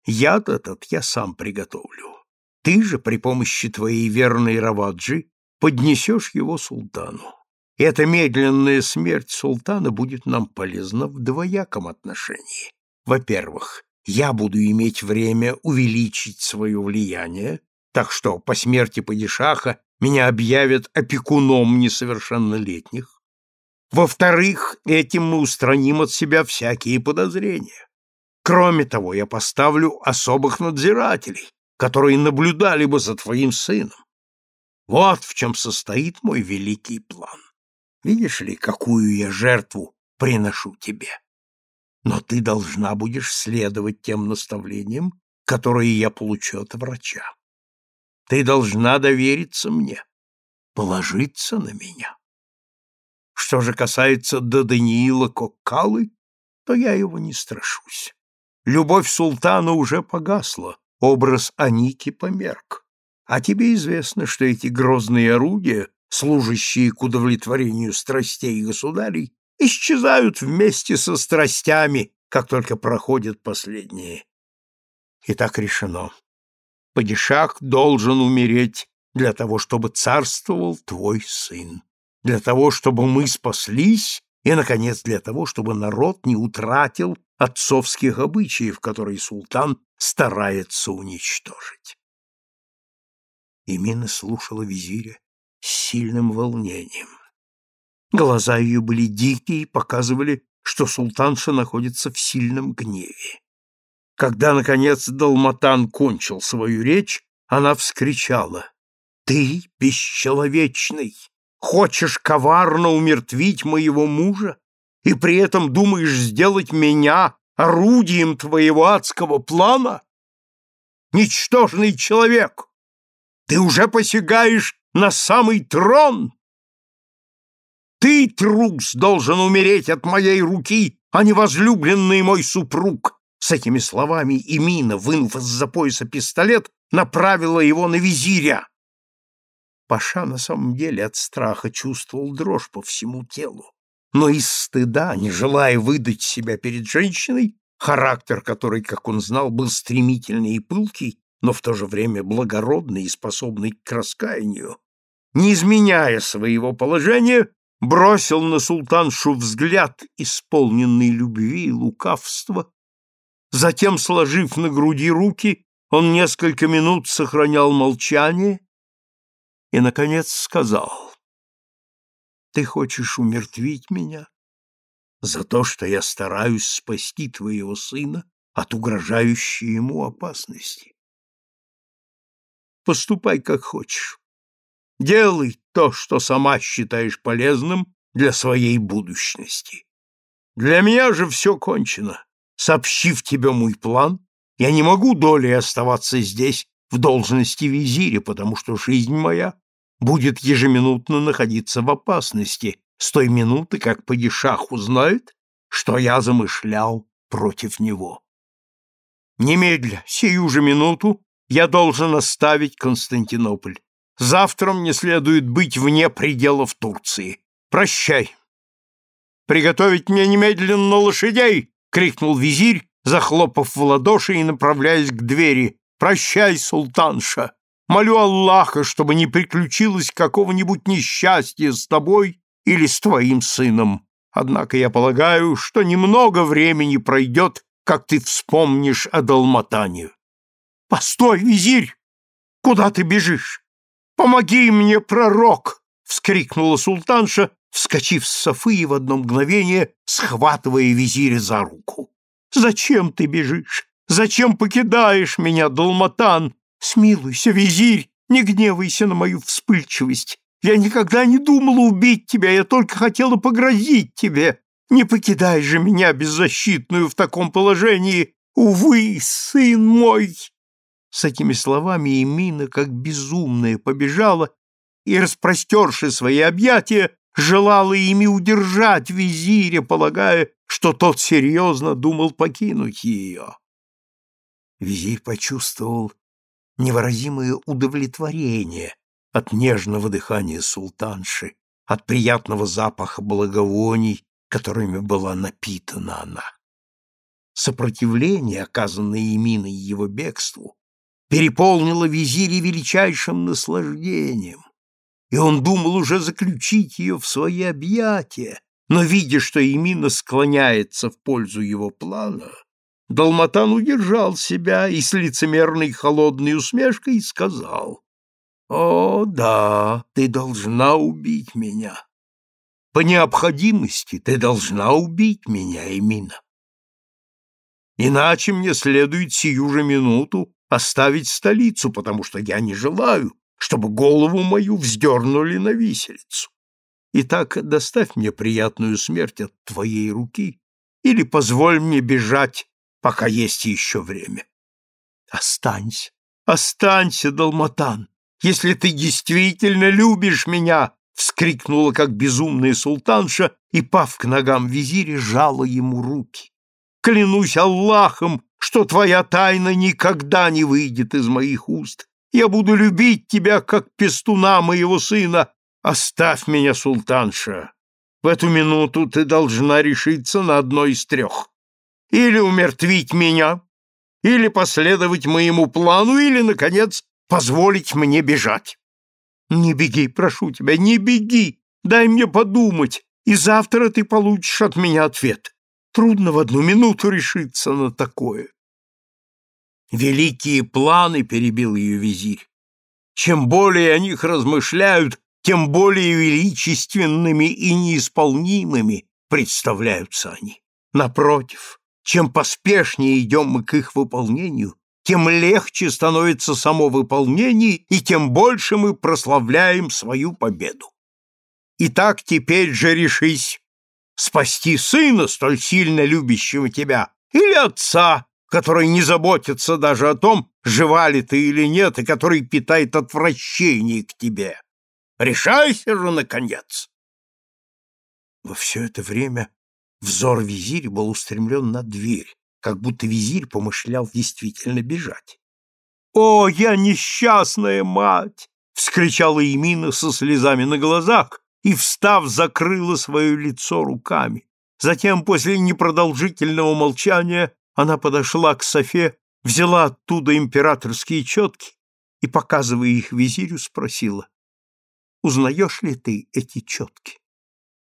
Яд этот я сам приготовлю. Ты же при помощи твоей верной Раваджи поднесешь его султану. Эта медленная смерть султана будет нам полезна в двояком отношении. Во-первых, я буду иметь время увеличить свое влияние, так что по смерти падишаха меня объявят опекуном несовершеннолетних. Во-вторых, этим мы устраним от себя всякие подозрения. Кроме того, я поставлю особых надзирателей, которые наблюдали бы за твоим сыном. Вот в чем состоит мой великий план. Видишь ли, какую я жертву приношу тебе? Но ты должна будешь следовать тем наставлениям, которые я получу от врача. Ты должна довериться мне, положиться на меня. Что же касается до Даниила Коккалы, то я его не страшусь. Любовь султана уже погасла, образ Аники померк. А тебе известно, что эти грозные орудия, служащие к удовлетворению страстей государей, исчезают вместе со страстями, как только проходят последние. И так решено. Падишах должен умереть для того, чтобы царствовал твой сын, для того, чтобы мы спаслись и, наконец, для того, чтобы народ не утратил отцовских обычаев, которые султан старается уничтожить. Имина слушала визиря с сильным волнением. Глаза ее были дикие и показывали, что султанша находится в сильном гневе. Когда, наконец, Далматан кончил свою речь, она вскричала «Ты, бесчеловечный, хочешь коварно умертвить моего мужа и при этом думаешь сделать меня орудием твоего адского плана? Ничтожный человек! Ты уже посягаешь на самый трон!» Ты, трус, должен умереть от моей руки, а не возлюбленный мой супруг, с этими словами Имина, вынув из-за пояса пистолет, направила его на визиря. Паша на самом деле от страха чувствовал дрожь по всему телу, но из стыда, не желая выдать себя перед женщиной, характер которой, как он знал, был стремительный и пылкий, но в то же время благородный и способный к раскаянию, не изменяя своего положения, бросил на султаншу взгляд, исполненный любви и лукавства, Затем, сложив на груди руки, он несколько минут сохранял молчание и, наконец, сказал, «Ты хочешь умертвить меня за то, что я стараюсь спасти твоего сына от угрожающей ему опасности? Поступай, как хочешь. Делай то, что сама считаешь полезным для своей будущности. Для меня же все кончено. Сообщив тебе мой план, я не могу долей оставаться здесь в должности визиря, потому что жизнь моя будет ежеминутно находиться в опасности с той минуты, как падишах узнает, что я замышлял против него. Немедля, сию же минуту, я должен оставить Константинополь. Завтра мне следует быть вне пределов Турции. Прощай. Приготовить мне немедленно лошадей, — крикнул визирь, захлопав в ладоши и направляясь к двери. «Прощай, султанша! Молю Аллаха, чтобы не приключилось какого-нибудь несчастья с тобой или с твоим сыном. Однако я полагаю, что немного времени пройдет, как ты вспомнишь о Далматане». «Постой, визирь! Куда ты бежишь? Помоги мне, пророк!» — вскрикнула султанша, вскочив с софы и в одно мгновение схватывая визиря за руку. «Зачем ты бежишь? Зачем покидаешь меня, Далматан? Смилуйся, визирь, не гневайся на мою вспыльчивость. Я никогда не думала убить тебя, я только хотела погрозить тебе. Не покидай же меня беззащитную в таком положении. Увы, сын мой!» С этими словами Эмина, как безумная, побежала и, распростерши свои объятия, желала ими удержать визиря, полагая, что тот серьезно думал покинуть ее. Визирь почувствовал невыразимое удовлетворение от нежного дыхания султанши, от приятного запаха благовоний, которыми была напитана она. Сопротивление, оказанное Еминой его бегству, переполнило визиря величайшим наслаждением и он думал уже заключить ее в свои объятия, но, видя, что Емина склоняется в пользу его плана, Далматан удержал себя и с лицемерной холодной усмешкой сказал, «О, да, ты должна убить меня. По необходимости ты должна убить меня, Эмина. Иначе мне следует сию же минуту оставить столицу, потому что я не желаю, чтобы голову мою вздернули на виселицу. Итак, доставь мне приятную смерть от твоей руки или позволь мне бежать, пока есть еще время. Останься, останься, Далматан, если ты действительно любишь меня, вскрикнула, как безумная султанша, и, пав к ногам визиря, жала ему руки. клянусь Аллахом, что твоя тайна никогда не выйдет из моих уст. Я буду любить тебя, как пестуна моего сына. Оставь меня, султанша. В эту минуту ты должна решиться на одно из трех. Или умертвить меня, или последовать моему плану, или, наконец, позволить мне бежать. Не беги, прошу тебя, не беги. Дай мне подумать, и завтра ты получишь от меня ответ. Трудно в одну минуту решиться на такое. Великие планы, перебил ее визирь. Чем более о них размышляют, тем более величественными и неисполнимыми представляются они. Напротив, чем поспешнее идем мы к их выполнению, тем легче становится само выполнение, и тем больше мы прославляем свою победу. Итак, теперь же решись спасти сына, столь сильно любящего тебя, или отца, который не заботится даже о том, жива ли ты или нет, и который питает отвращение к тебе. Решайся же, наконец!» Во все это время взор визиря был устремлен на дверь, как будто визирь помышлял действительно бежать. «О, я несчастная мать!» — вскричала Емина со слезами на глазах и, встав, закрыла свое лицо руками. Затем, после непродолжительного молчания, она подошла к Софе, взяла оттуда императорские четки и, показывая их визирю, спросила, «Узнаешь ли ты эти четки?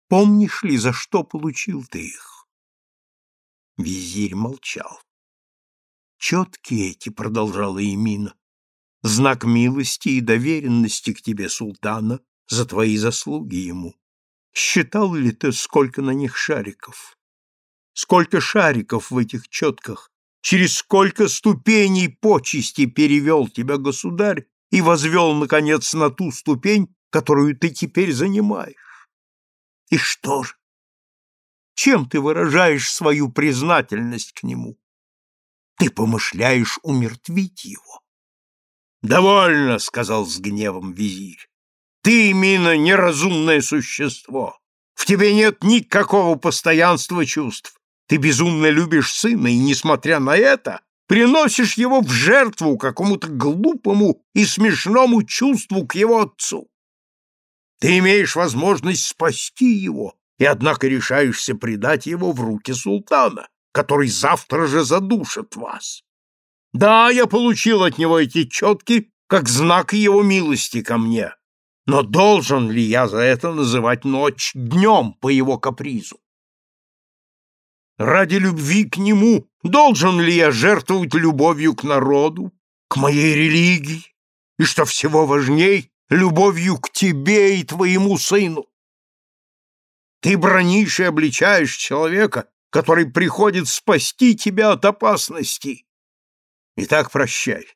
Помнишь ли, за что получил ты их?» Визирь молчал. «Четки эти», — продолжала Эмина, — «знак милости и доверенности к тебе, султана, за твои заслуги ему. Считал ли ты, сколько на них шариков? Сколько шариков в этих четках? Через сколько ступеней почести перевел тебя государь и возвел, наконец, на ту ступень, которую ты теперь занимаешь? И что же? Чем ты выражаешь свою признательность к нему? Ты помышляешь умертвить его. «Довольно», — сказал с гневом визирь. Ты, Мина, неразумное существо. В тебе нет никакого постоянства чувств. Ты безумно любишь сына, и, несмотря на это, приносишь его в жертву какому-то глупому и смешному чувству к его отцу. Ты имеешь возможность спасти его, и, однако, решаешься предать его в руки султана, который завтра же задушит вас. Да, я получил от него эти четки как знак его милости ко мне, но должен ли я за это называть ночь днем по его капризу? Ради любви к нему должен ли я жертвовать любовью к народу, к моей религии, и, что всего важней, любовью к тебе и твоему сыну? Ты бронишь и обличаешь человека, который приходит спасти тебя от опасности. Итак, прощай.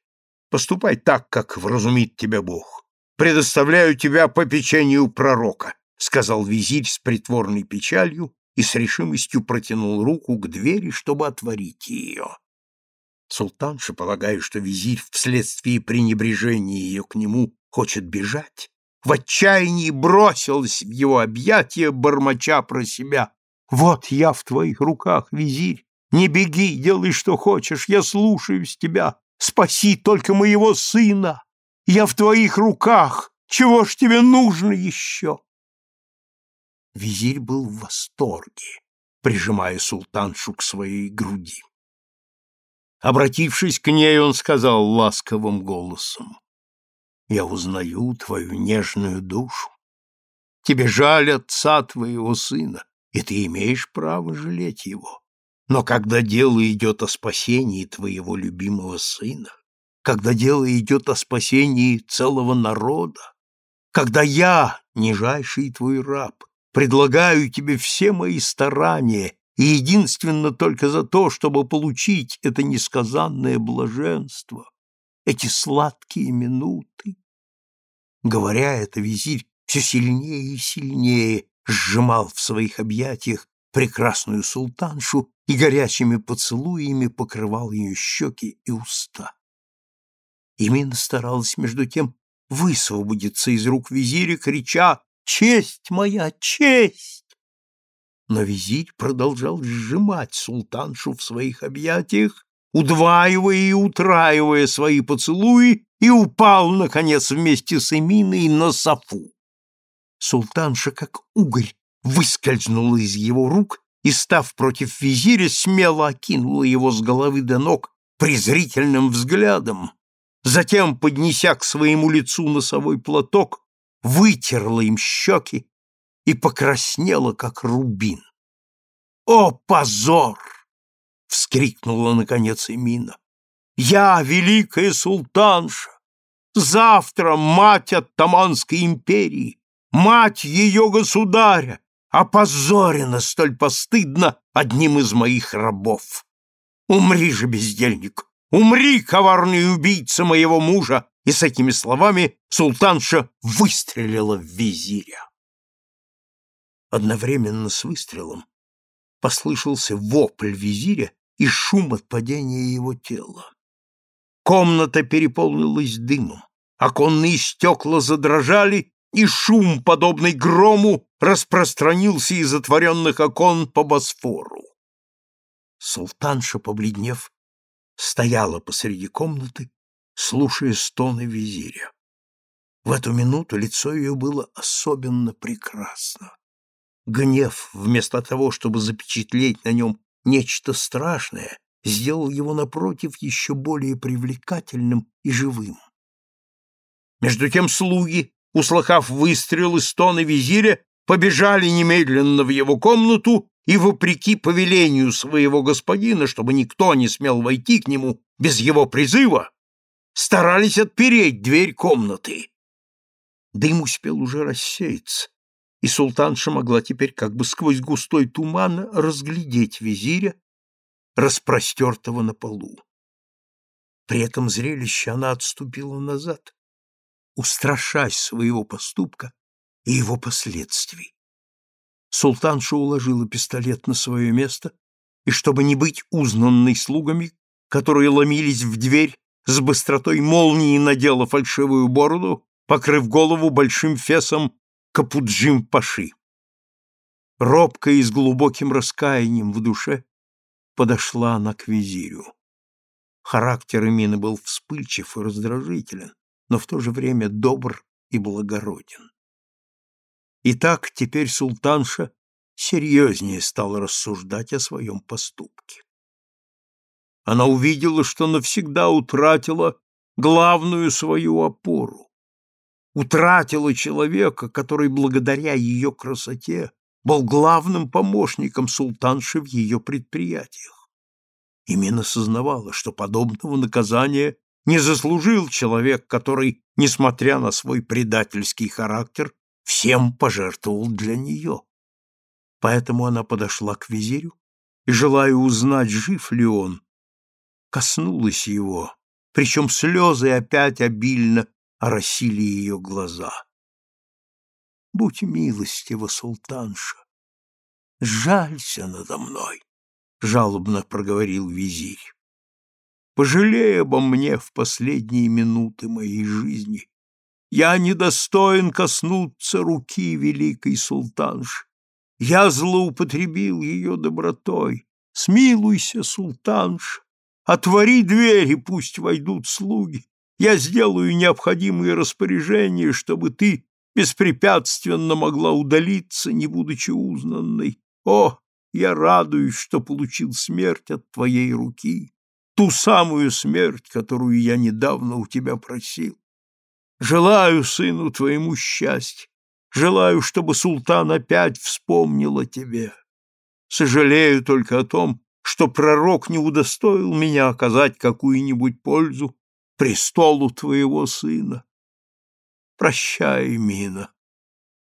Поступай так, как вразумит тебя Бог предоставляю тебя по печенью пророка, сказал визирь с притворной печалью и с решимостью протянул руку к двери, чтобы отворить ее. Султанша, полагая, что визирь вследствие пренебрежения ее к нему хочет бежать, в отчаянии бросилась в его объятия, бормоча про себя. «Вот я в твоих руках, визирь! Не беги, делай, что хочешь, я слушаюсь тебя! Спаси только моего сына!» Я в твоих руках! Чего ж тебе нужно еще?» Визирь был в восторге, прижимая султаншу к своей груди. Обратившись к ней, он сказал ласковым голосом, «Я узнаю твою нежную душу. Тебе жаль отца твоего сына, и ты имеешь право жалеть его. Но когда дело идет о спасении твоего любимого сына, когда дело идет о спасении целого народа, когда я, нижайший твой раб, предлагаю тебе все мои старания и единственно только за то, чтобы получить это несказанное блаженство, эти сладкие минуты. Говоря это, визирь все сильнее и сильнее сжимал в своих объятиях прекрасную султаншу и горячими поцелуями покрывал ее щеки и уста. Именно старалась между тем высвободиться из рук визиря, крича «Честь моя, честь!» Но визирь продолжал сжимать султаншу в своих объятиях, удваивая и утраивая свои поцелуи, и упал, наконец, вместе с Эминой на софу. Султанша, как угорь, выскользнула из его рук и, став против визиря, смело окинула его с головы до ног презрительным взглядом, затем, поднеся к своему лицу носовой платок, вытерла им щеки и покраснела, как рубин. «О, позор!» — вскрикнула, наконец, Эмина. «Я, великая султанша, завтра мать Оттаманской империи, мать ее государя, опозорена столь постыдно одним из моих рабов. Умри же, бездельник, умри, коварный убийца моего мужа!» И с этими словами султанша выстрелила в визиря. Одновременно с выстрелом послышался вопль визиря и шум от падения его тела. Комната переполнилась дымом, оконные стекла задрожали, и шум, подобный грому, распространился из отворенных окон по Босфору. Султанша, побледнев, стояла посреди комнаты, слушая стоны визиря. В эту минуту лицо ее было особенно прекрасно. Гнев, вместо того, чтобы запечатлеть на нем нечто страшное, сделал его, напротив, еще более привлекательным и живым. Между тем слуги, услыхав выстрелы стоны визиря, побежали немедленно в его комнату и, вопреки повелению своего господина, чтобы никто не смел войти к нему без его призыва, старались отпереть дверь комнаты. Дым успел уже рассеяться, и султанша могла теперь как бы сквозь густой туман разглядеть визиря, распростертого на полу. При этом зрелище она отступила назад, устрашась своего поступка и его последствий. Султанша уложила пистолет на свое место, и, чтобы не быть узнанной слугами, которые ломились в дверь, с быстротой молнии надела фальшивую бороду, покрыв голову большим фесом Капуджим Паши. Робко и с глубоким раскаянием в душе подошла она к визирю. Характер Эмины был вспыльчив и раздражителен, но в то же время добр и благороден. Итак, теперь султанша серьезнее стала рассуждать о своем поступке. Она увидела, что навсегда утратила главную свою опору, утратила человека, который благодаря ее красоте был главным помощником султанши в ее предприятиях. Именно сознавала, что подобного наказания не заслужил человек, который, несмотря на свой предательский характер, всем пожертвовал для нее. Поэтому она подошла к визирю и, желая узнать, жив ли он, коснулась его, причем слезы опять обильно оросили ее глаза. Будь милостива, султанша, жалься надо мной, — жалобно проговорил визирь. Пожалей обо мне в последние минуты моей жизни. Я недостоин коснуться руки великой султанши. Я злоупотребил ее добротой. Смилуйся, султанша, отвори двери, пусть войдут слуги. Я сделаю необходимые распоряжения, чтобы ты беспрепятственно могла удалиться, не будучи узнанной. О, я радуюсь, что получил смерть от твоей руки, ту самую смерть, которую я недавно у тебя просил. Желаю сыну твоему счастья, желаю, чтобы султан опять вспомнил о тебе. Сожалею только о том, что пророк не удостоил меня оказать какую-нибудь пользу престолу твоего сына. Прощай, Мина.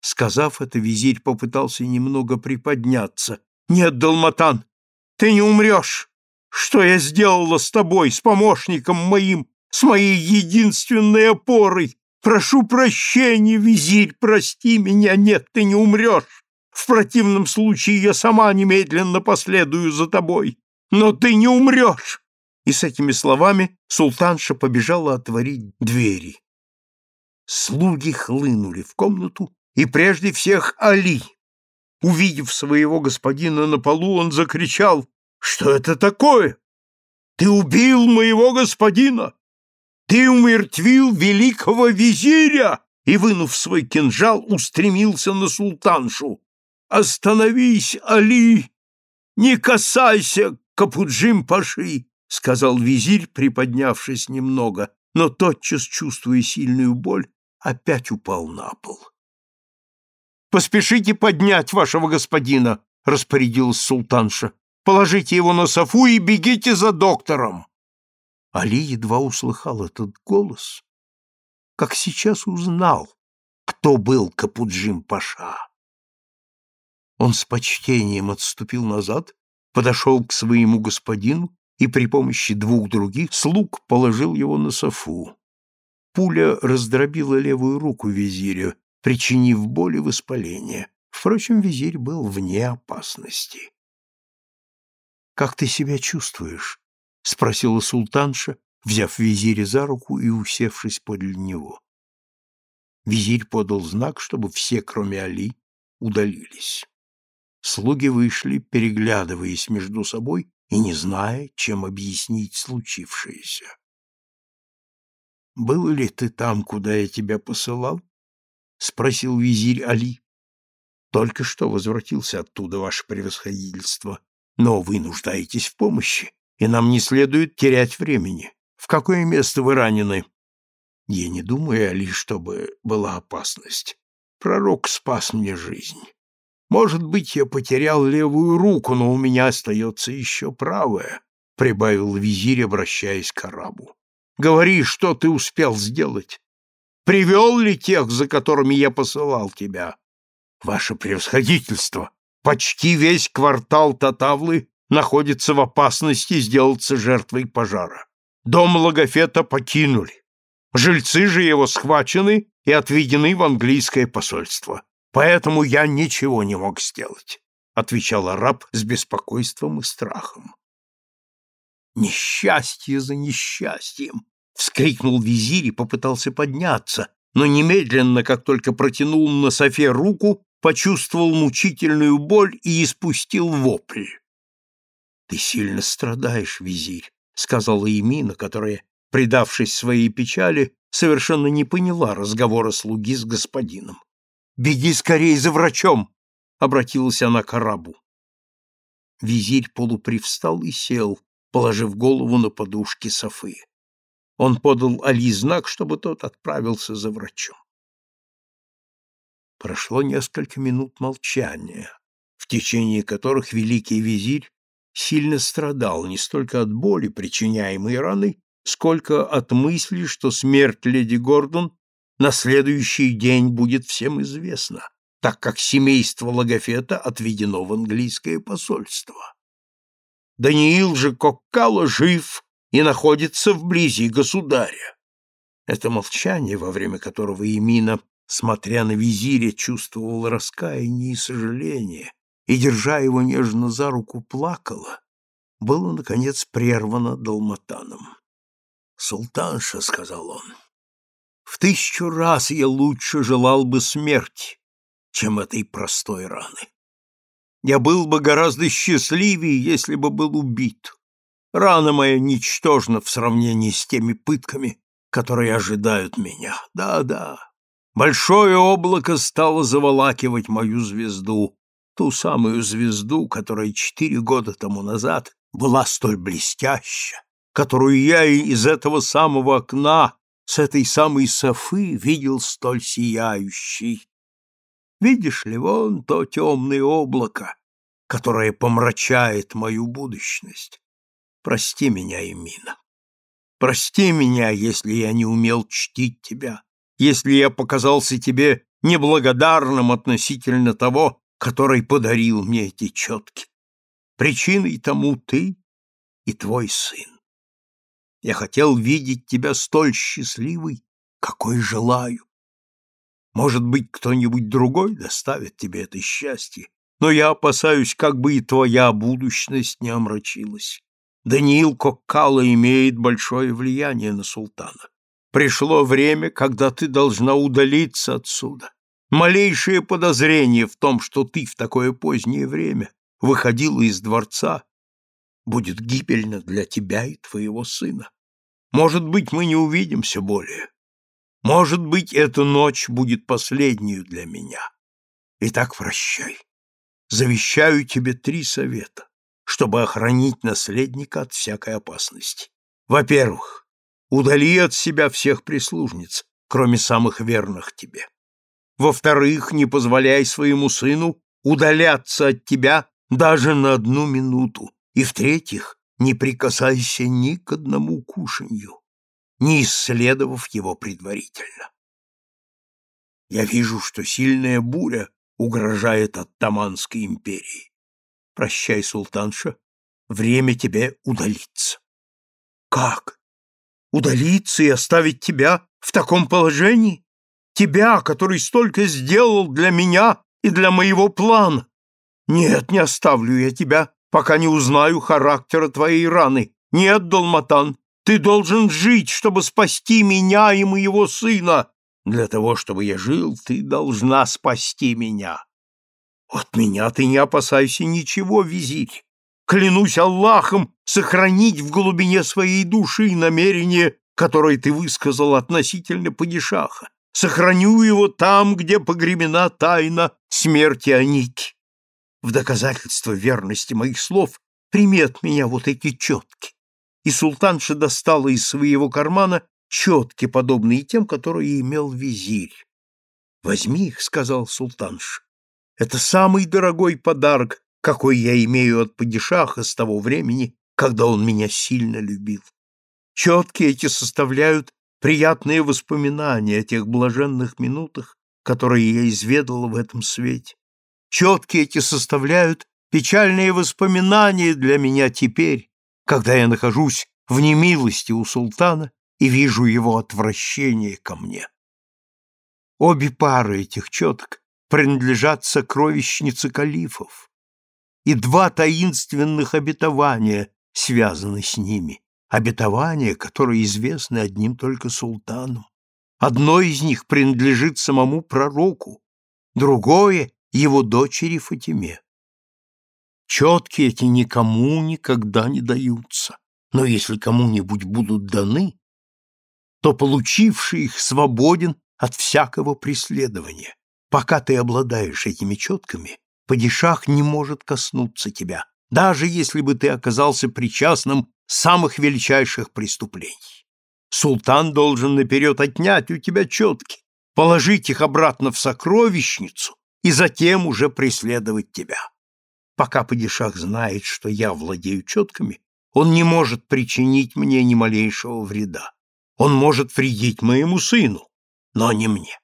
Сказав это, визирь попытался немного приподняться. Нет, Далматан, ты не умрешь. Что я сделала с тобой, с помощником моим, с моей единственной опорой? Прошу прощения, визирь, прости меня. Нет, ты не умрешь. В противном случае я сама немедленно последую за тобой. Но ты не умрешь и с этими словами султанша побежала отворить двери. Слуги хлынули в комнату, и прежде всех Али. Увидев своего господина на полу, он закричал, «Что это такое? Ты убил моего господина! Ты умертвил великого визиря!» И, вынув свой кинжал, устремился на султаншу. «Остановись, Али! Не касайся Капуджим-паши!» — сказал визирь, приподнявшись немного, но тотчас, чувствуя сильную боль, опять упал на пол. «Поспешите поднять вашего господина!» — распорядилась султанша. «Положите его на софу и бегите за доктором!» Али едва услыхал этот голос, как сейчас узнал, кто был Капуджим-паша. Он с почтением отступил назад, подошел к своему господину и при помощи двух других слуг положил его на софу. Пуля раздробила левую руку визиря, причинив боль и воспаление. Впрочем, визирь был вне опасности. «Как ты себя чувствуешь?» — спросила султанша, взяв визиря за руку и усевшись подле него. Визирь подал знак, чтобы все, кроме Али, удалились. Слуги вышли, переглядываясь между собой и не зная, чем объяснить случившееся. «Был ли ты там, куда я тебя посылал?» — спросил визирь Али. «Только что возвратился оттуда, ваше превосходительство, но вы нуждаетесь в помощи, и нам не следует терять времени. В какое место вы ранены?» «Я не думаю, Али, чтобы была опасность. Пророк спас мне жизнь. Может быть, я потерял левую руку, но у меня остается еще правая», — прибавил визирь, обращаясь к арабу. «Говори, что ты успел сделать. Привел ли тех, за которыми я посылал тебя? Ваше превосходительство, почти весь квартал Татавлы находится в опасности сделаться жертвой пожара. Дом Логофета покинули. Жильцы же его схвачены и отведены в английское посольство. Поэтому я ничего не мог сделать, — отвечал араб с беспокойством и страхом. Несчастье за несчастьем! Вскрикнул визирь и попытался подняться, но немедленно, как только протянул на софе руку, почувствовал мучительную боль и испустил вопль. — Ты сильно страдаешь, визирь, — сказала Емина, которая, предавшись своей печали, совершенно не поняла разговора слуги с господином. — Беги скорее за врачом! — обратилась она к арабу. Визирь полупривстал и сел, положив голову на подушки Софы. Он подал Али знак, чтобы тот отправился за врачом. Прошло несколько минут молчания, в течение которых великий визирь сильно страдал не столько от боли, причиняемой раны, сколько от мысли, что смерть леди Гордон на следующий день будет всем известна, так как семейство Логофета отведено в английское посольство. Даниил же Коккало жив и находится вблизи государя. Это молчание, во время которого Емина, смотря на визиря, чувствовала раскаяние и сожаление, и, держа его нежно за руку, плакала, было, наконец, прервано долматаном. «Султанша», — сказал он, — «в тысячу раз я лучше желал бы смерти, чем этой простой раны. Я был бы гораздо счастливее, если бы был убит. Рана моя ничтожна в сравнении с теми пытками, которые ожидают меня. Да-да, большое облако стало заволакивать мою звезду, ту самую звезду, которая четыре года тому назад была столь блестяща, которую я и из этого самого окна, с этой самой софы, видел столь сияющей. Видишь ли, вон то темное облако, которое помрачает мою будущность. Прости меня, Эмина. Прости меня, если я не умел чтить тебя, если я показался тебе неблагодарным относительно того, который подарил мне эти четки. Причиной тому ты и твой сын. Я хотел видеть тебя столь счастливой, какой желаю. Может быть, кто-нибудь другой доставит тебе это счастье, но я опасаюсь, как бы и твоя будущность не омрачилась. Даниил Коккала имеет большое влияние на султана. Пришло время, когда ты должна удалиться отсюда. малейшее подозрение в том, что ты в такое позднее время выходила из дворца, будет гибельно для тебя и твоего сына. Может быть, мы не увидимся более. Может быть, эта ночь будет последней для меня. Итак, прощай. Завещаю тебе три совета, чтобы охранить наследника от всякой опасности. Во-первых, удали от себя всех прислужниц, кроме самых верных тебе. Во-вторых, не позволяй своему сыну удаляться от тебя даже на одну минуту. И в-третьих, не прикасайся ни к одному кушанью, не исследовав его предварительно. Я вижу, что сильная буря угрожает Оттаманской империи. Прощай, султанша, время тебе удалиться. Как? Удалиться и оставить тебя в таком положении? Тебя, который столько сделал для меня и для моего плана? Нет, не оставлю я тебя, пока не узнаю характера твоей раны. Нет, Долматан, ты должен жить, чтобы спасти меня и моего сына. Для того, чтобы я жил, ты должна спасти меня. От меня ты не опасайся ничего, визирь. Клянусь Аллахом сохранить в глубине своей души намерение, которое ты высказал относительно падишаха. Сохраню его там, где погребена тайна смерти Аники. В доказательство верности моих слов прими от меня вот эти четки. И султанша достала из своего кармана четки, подобные тем, которые имел визирь. «Возьми их», — сказал султанш. «Это самый дорогой подарок, какой я имею от падишаха с того времени, когда он меня сильно любил. Четки эти составляют приятные воспоминания о тех блаженных минутах, которые я изведала в этом свете. Четки эти составляют печальные воспоминания для меня теперь, когда я нахожусь в немилости у султана и вижу его отвращение ко мне. Обе пары этих четок принадлежат сокровищнице калифов, и два таинственных обетования связаны с ними, обетования, которые известны одним только султану. Одно из них принадлежит самому пророку, другое — его дочери Фатиме. Четки эти никому никогда не даются, но если кому-нибудь будут даны, то получивший их свободен от всякого преследования. Пока ты обладаешь этими четками, падишах не может коснуться тебя, даже если бы ты оказался причастным самых величайших преступлений. Султан должен наперед отнять у тебя четки, положить их обратно в сокровищницу и затем уже преследовать тебя. Пока падишах знает, что я владею четками, он не может причинить мне ни малейшего вреда. Он может вредить моему сыну, но не мне.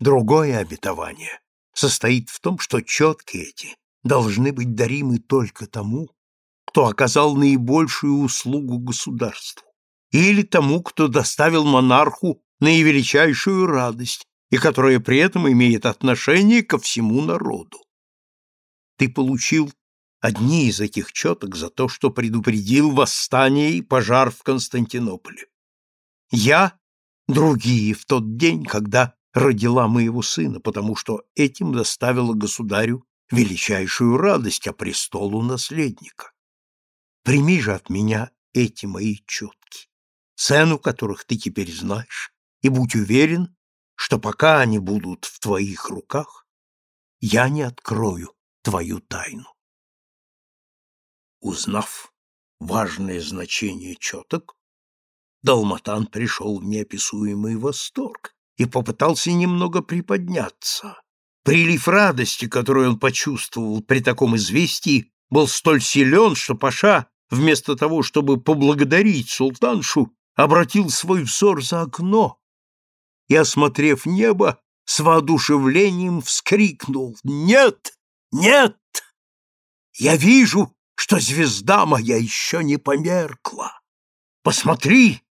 Другое обетование состоит в том, что четки эти должны быть даримы только тому, кто оказал наибольшую услугу государству, или тому, кто доставил монарху наивеличайшую радость и которая при этом имеет отношение ко всему народу. Ты получил одни из этих четок за то, что предупредил восстание и пожар в Константинополе. Я — другие в тот день, когда родила моего сына, потому что этим доставила государю величайшую радость, а престолу наследника. Прими же от меня эти мои четки, цену которых ты теперь знаешь, и будь уверен, что пока они будут в твоих руках, я не открою твою тайну. Узнав важное значение четок, Далматан пришел в неописуемый восторг и попытался немного приподняться. Прилив радости, который он почувствовал при таком известии, был столь силен, что Паша, вместо того, чтобы поблагодарить султаншу, обратил свой взор за окно и, осмотрев небо, с воодушевлением вскрикнул «Нет! Нет! Я вижу, что звезда моя еще не померкла! Посмотри,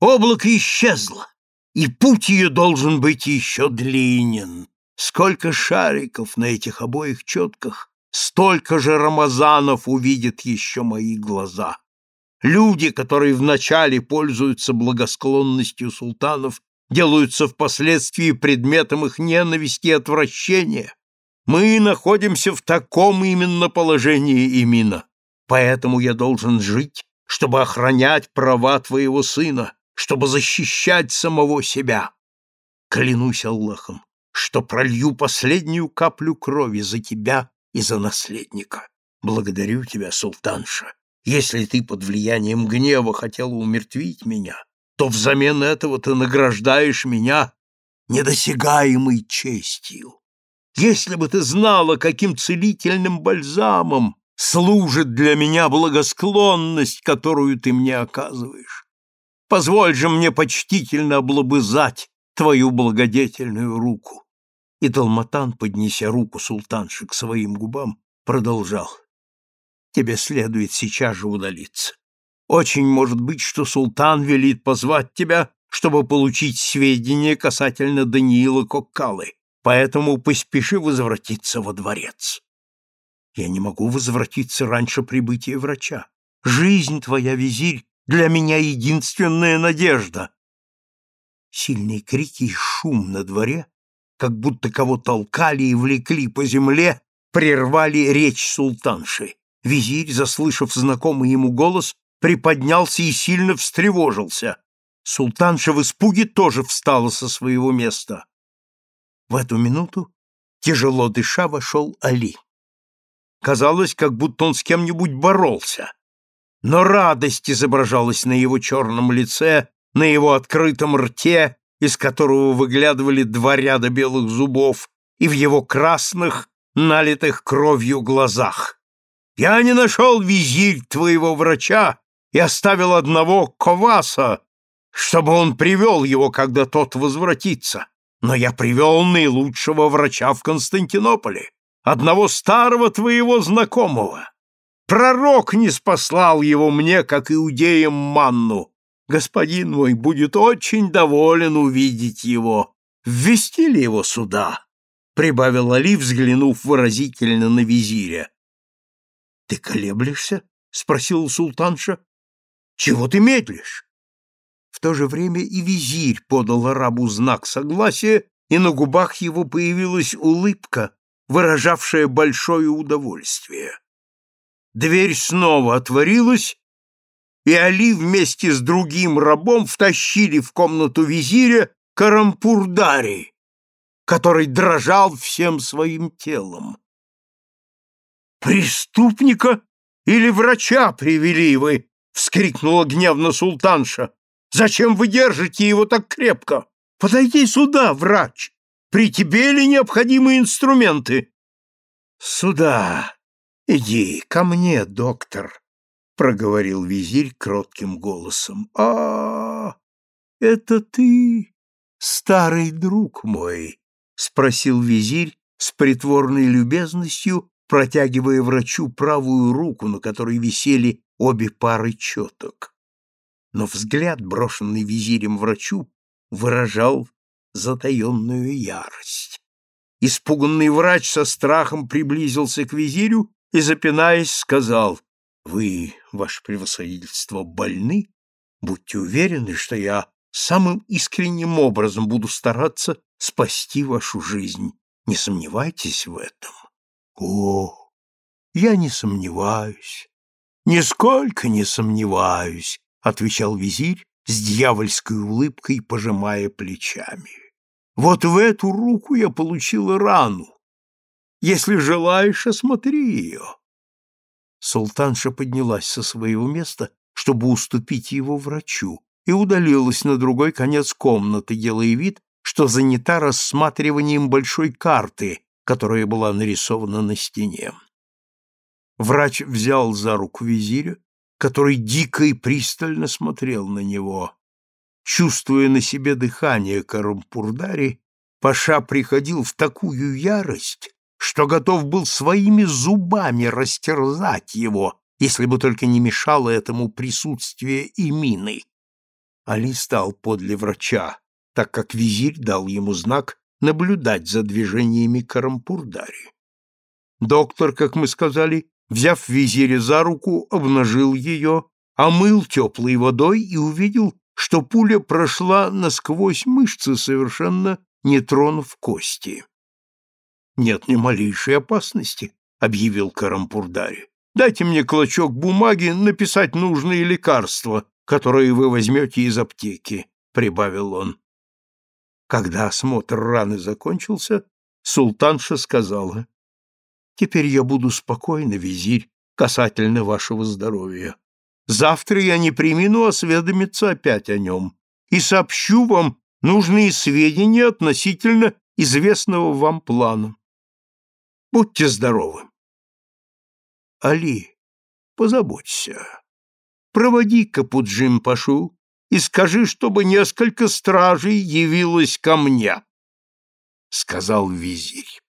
облако исчезло, и путь ее должен быть еще длинен!» Сколько шариков на этих обоих четках, столько же рамазанов увидят еще мои глаза. Люди, которые вначале пользуются благосклонностью султанов, делаются впоследствии предметом их ненависти и отвращения. Мы находимся в таком именно положении, Имина. Поэтому я должен жить, чтобы охранять права твоего сына, чтобы защищать самого себя. Клянусь Аллахом, что пролью последнюю каплю крови за тебя и за наследника. Благодарю тебя, султанша. Если ты под влиянием гнева хотела умертвить меня, то взамен этого ты награждаешь меня недосягаемой честью. Если бы ты знала, каким целительным бальзамом служит для меня благосклонность, которую ты мне оказываешь. Позволь же мне почтительно облобызать твою благодетельную руку. И Талматан, поднеся руку султанши к своим губам, продолжал. Тебе следует сейчас же удалиться. Очень может быть, что султан велит позвать тебя, чтобы получить сведения касательно Даниила Коккалы, поэтому поспеши возвратиться во дворец. Я не могу возвратиться раньше прибытия врача. Жизнь твоя, визирь, для меня единственная надежда. Сильные крики и шум на дворе, как будто кого толкали и влекли по земле, прервали речь султанши. Визирь, заслышав знакомый ему голос, приподнялся и сильно встревожился. Султанша в испуге тоже встала со своего места. В эту минуту, тяжело дыша, вошел Али. Казалось, как будто он с кем-нибудь боролся. Но радость изображалась на его черном лице, на его открытом рте, из которого выглядывали два ряда белых зубов, и в его красных, налитых кровью глазах. «Я не нашел визирь твоего врача и оставил одного коваса, чтобы он привел его, когда тот возвратится. Но я привел наилучшего врача в Константинополе одного старого твоего знакомого. Пророк не спаслал его мне, как иудеям манну. Господин мой будет очень доволен увидеть его. Ввести ли его сюда? Прибавил Али, взглянув выразительно на визиря. — Ты колеблешься? — спросил султанша. — Чего ты медлишь? В то же время и визирь подал арабу знак согласия, и на губах его появилась улыбка, выражавшая большое удовольствие. Дверь снова отворилась, и Али вместе с другим рабом втащили в комнату визиря Карампурдари, который дрожал всем своим телом. «Преступника или врача привели вы?» — вскрикнула гневно султанша. «Зачем вы держите его так крепко? Подойди сюда, врач!» При тебе ли необходимые инструменты? Сюда. Иди ко мне, доктор, проговорил визирь кротким голосом. А, это ты, старый друг мой, спросил визирь с притворной любезностью, протягивая врачу правую руку, на которой висели обе пары четок. Но взгляд, брошенный визирем врачу, выражал затаенную ярость. Испуганный врач со страхом приблизился к визирю и, запинаясь, сказал, «Вы, ваше превосходительство, больны? Будьте уверены, что я самым искренним образом буду стараться спасти вашу жизнь. Не сомневайтесь в этом». «О, я не сомневаюсь, нисколько не сомневаюсь», — отвечал визирь с дьявольской улыбкой, пожимая плечами. Вот в эту руку я получила рану. Если желаешь, осмотри ее. Султанша поднялась со своего места, чтобы уступить его врачу, и удалилась на другой конец комнаты, делая вид, что занята рассматриванием большой карты, которая была нарисована на стене. Врач взял за руку визиря, который дико и пристально смотрел на него. Чувствуя на себе дыхание Карампурдари, Паша приходил в такую ярость, что готов был своими зубами растерзать его, если бы только не мешало этому присутствие Имины. Али стал подле врача, так как визирь дал ему знак наблюдать за движениями Карампурдари. Доктор, как мы сказали, взяв визиря за руку, обнажил ее, омыл теплой водой и увидел, что пуля прошла насквозь мышцы, совершенно не тронув кости. «Нет ни малейшей опасности», — объявил Карампурдари. «Дайте мне клочок бумаги написать нужные лекарства, которые вы возьмете из аптеки», — прибавил он. Когда осмотр раны закончился, султанша сказала, «Теперь я буду спокойна, визирь, касательно вашего здоровья. Завтра я не примину осведомиться опять о нем и сообщу вам нужные сведения относительно известного вам плана. Будьте здоровы. Али, позаботься. Проводи Капуджим Пашу и скажи, чтобы несколько стражей явилось ко мне, — сказал визирь.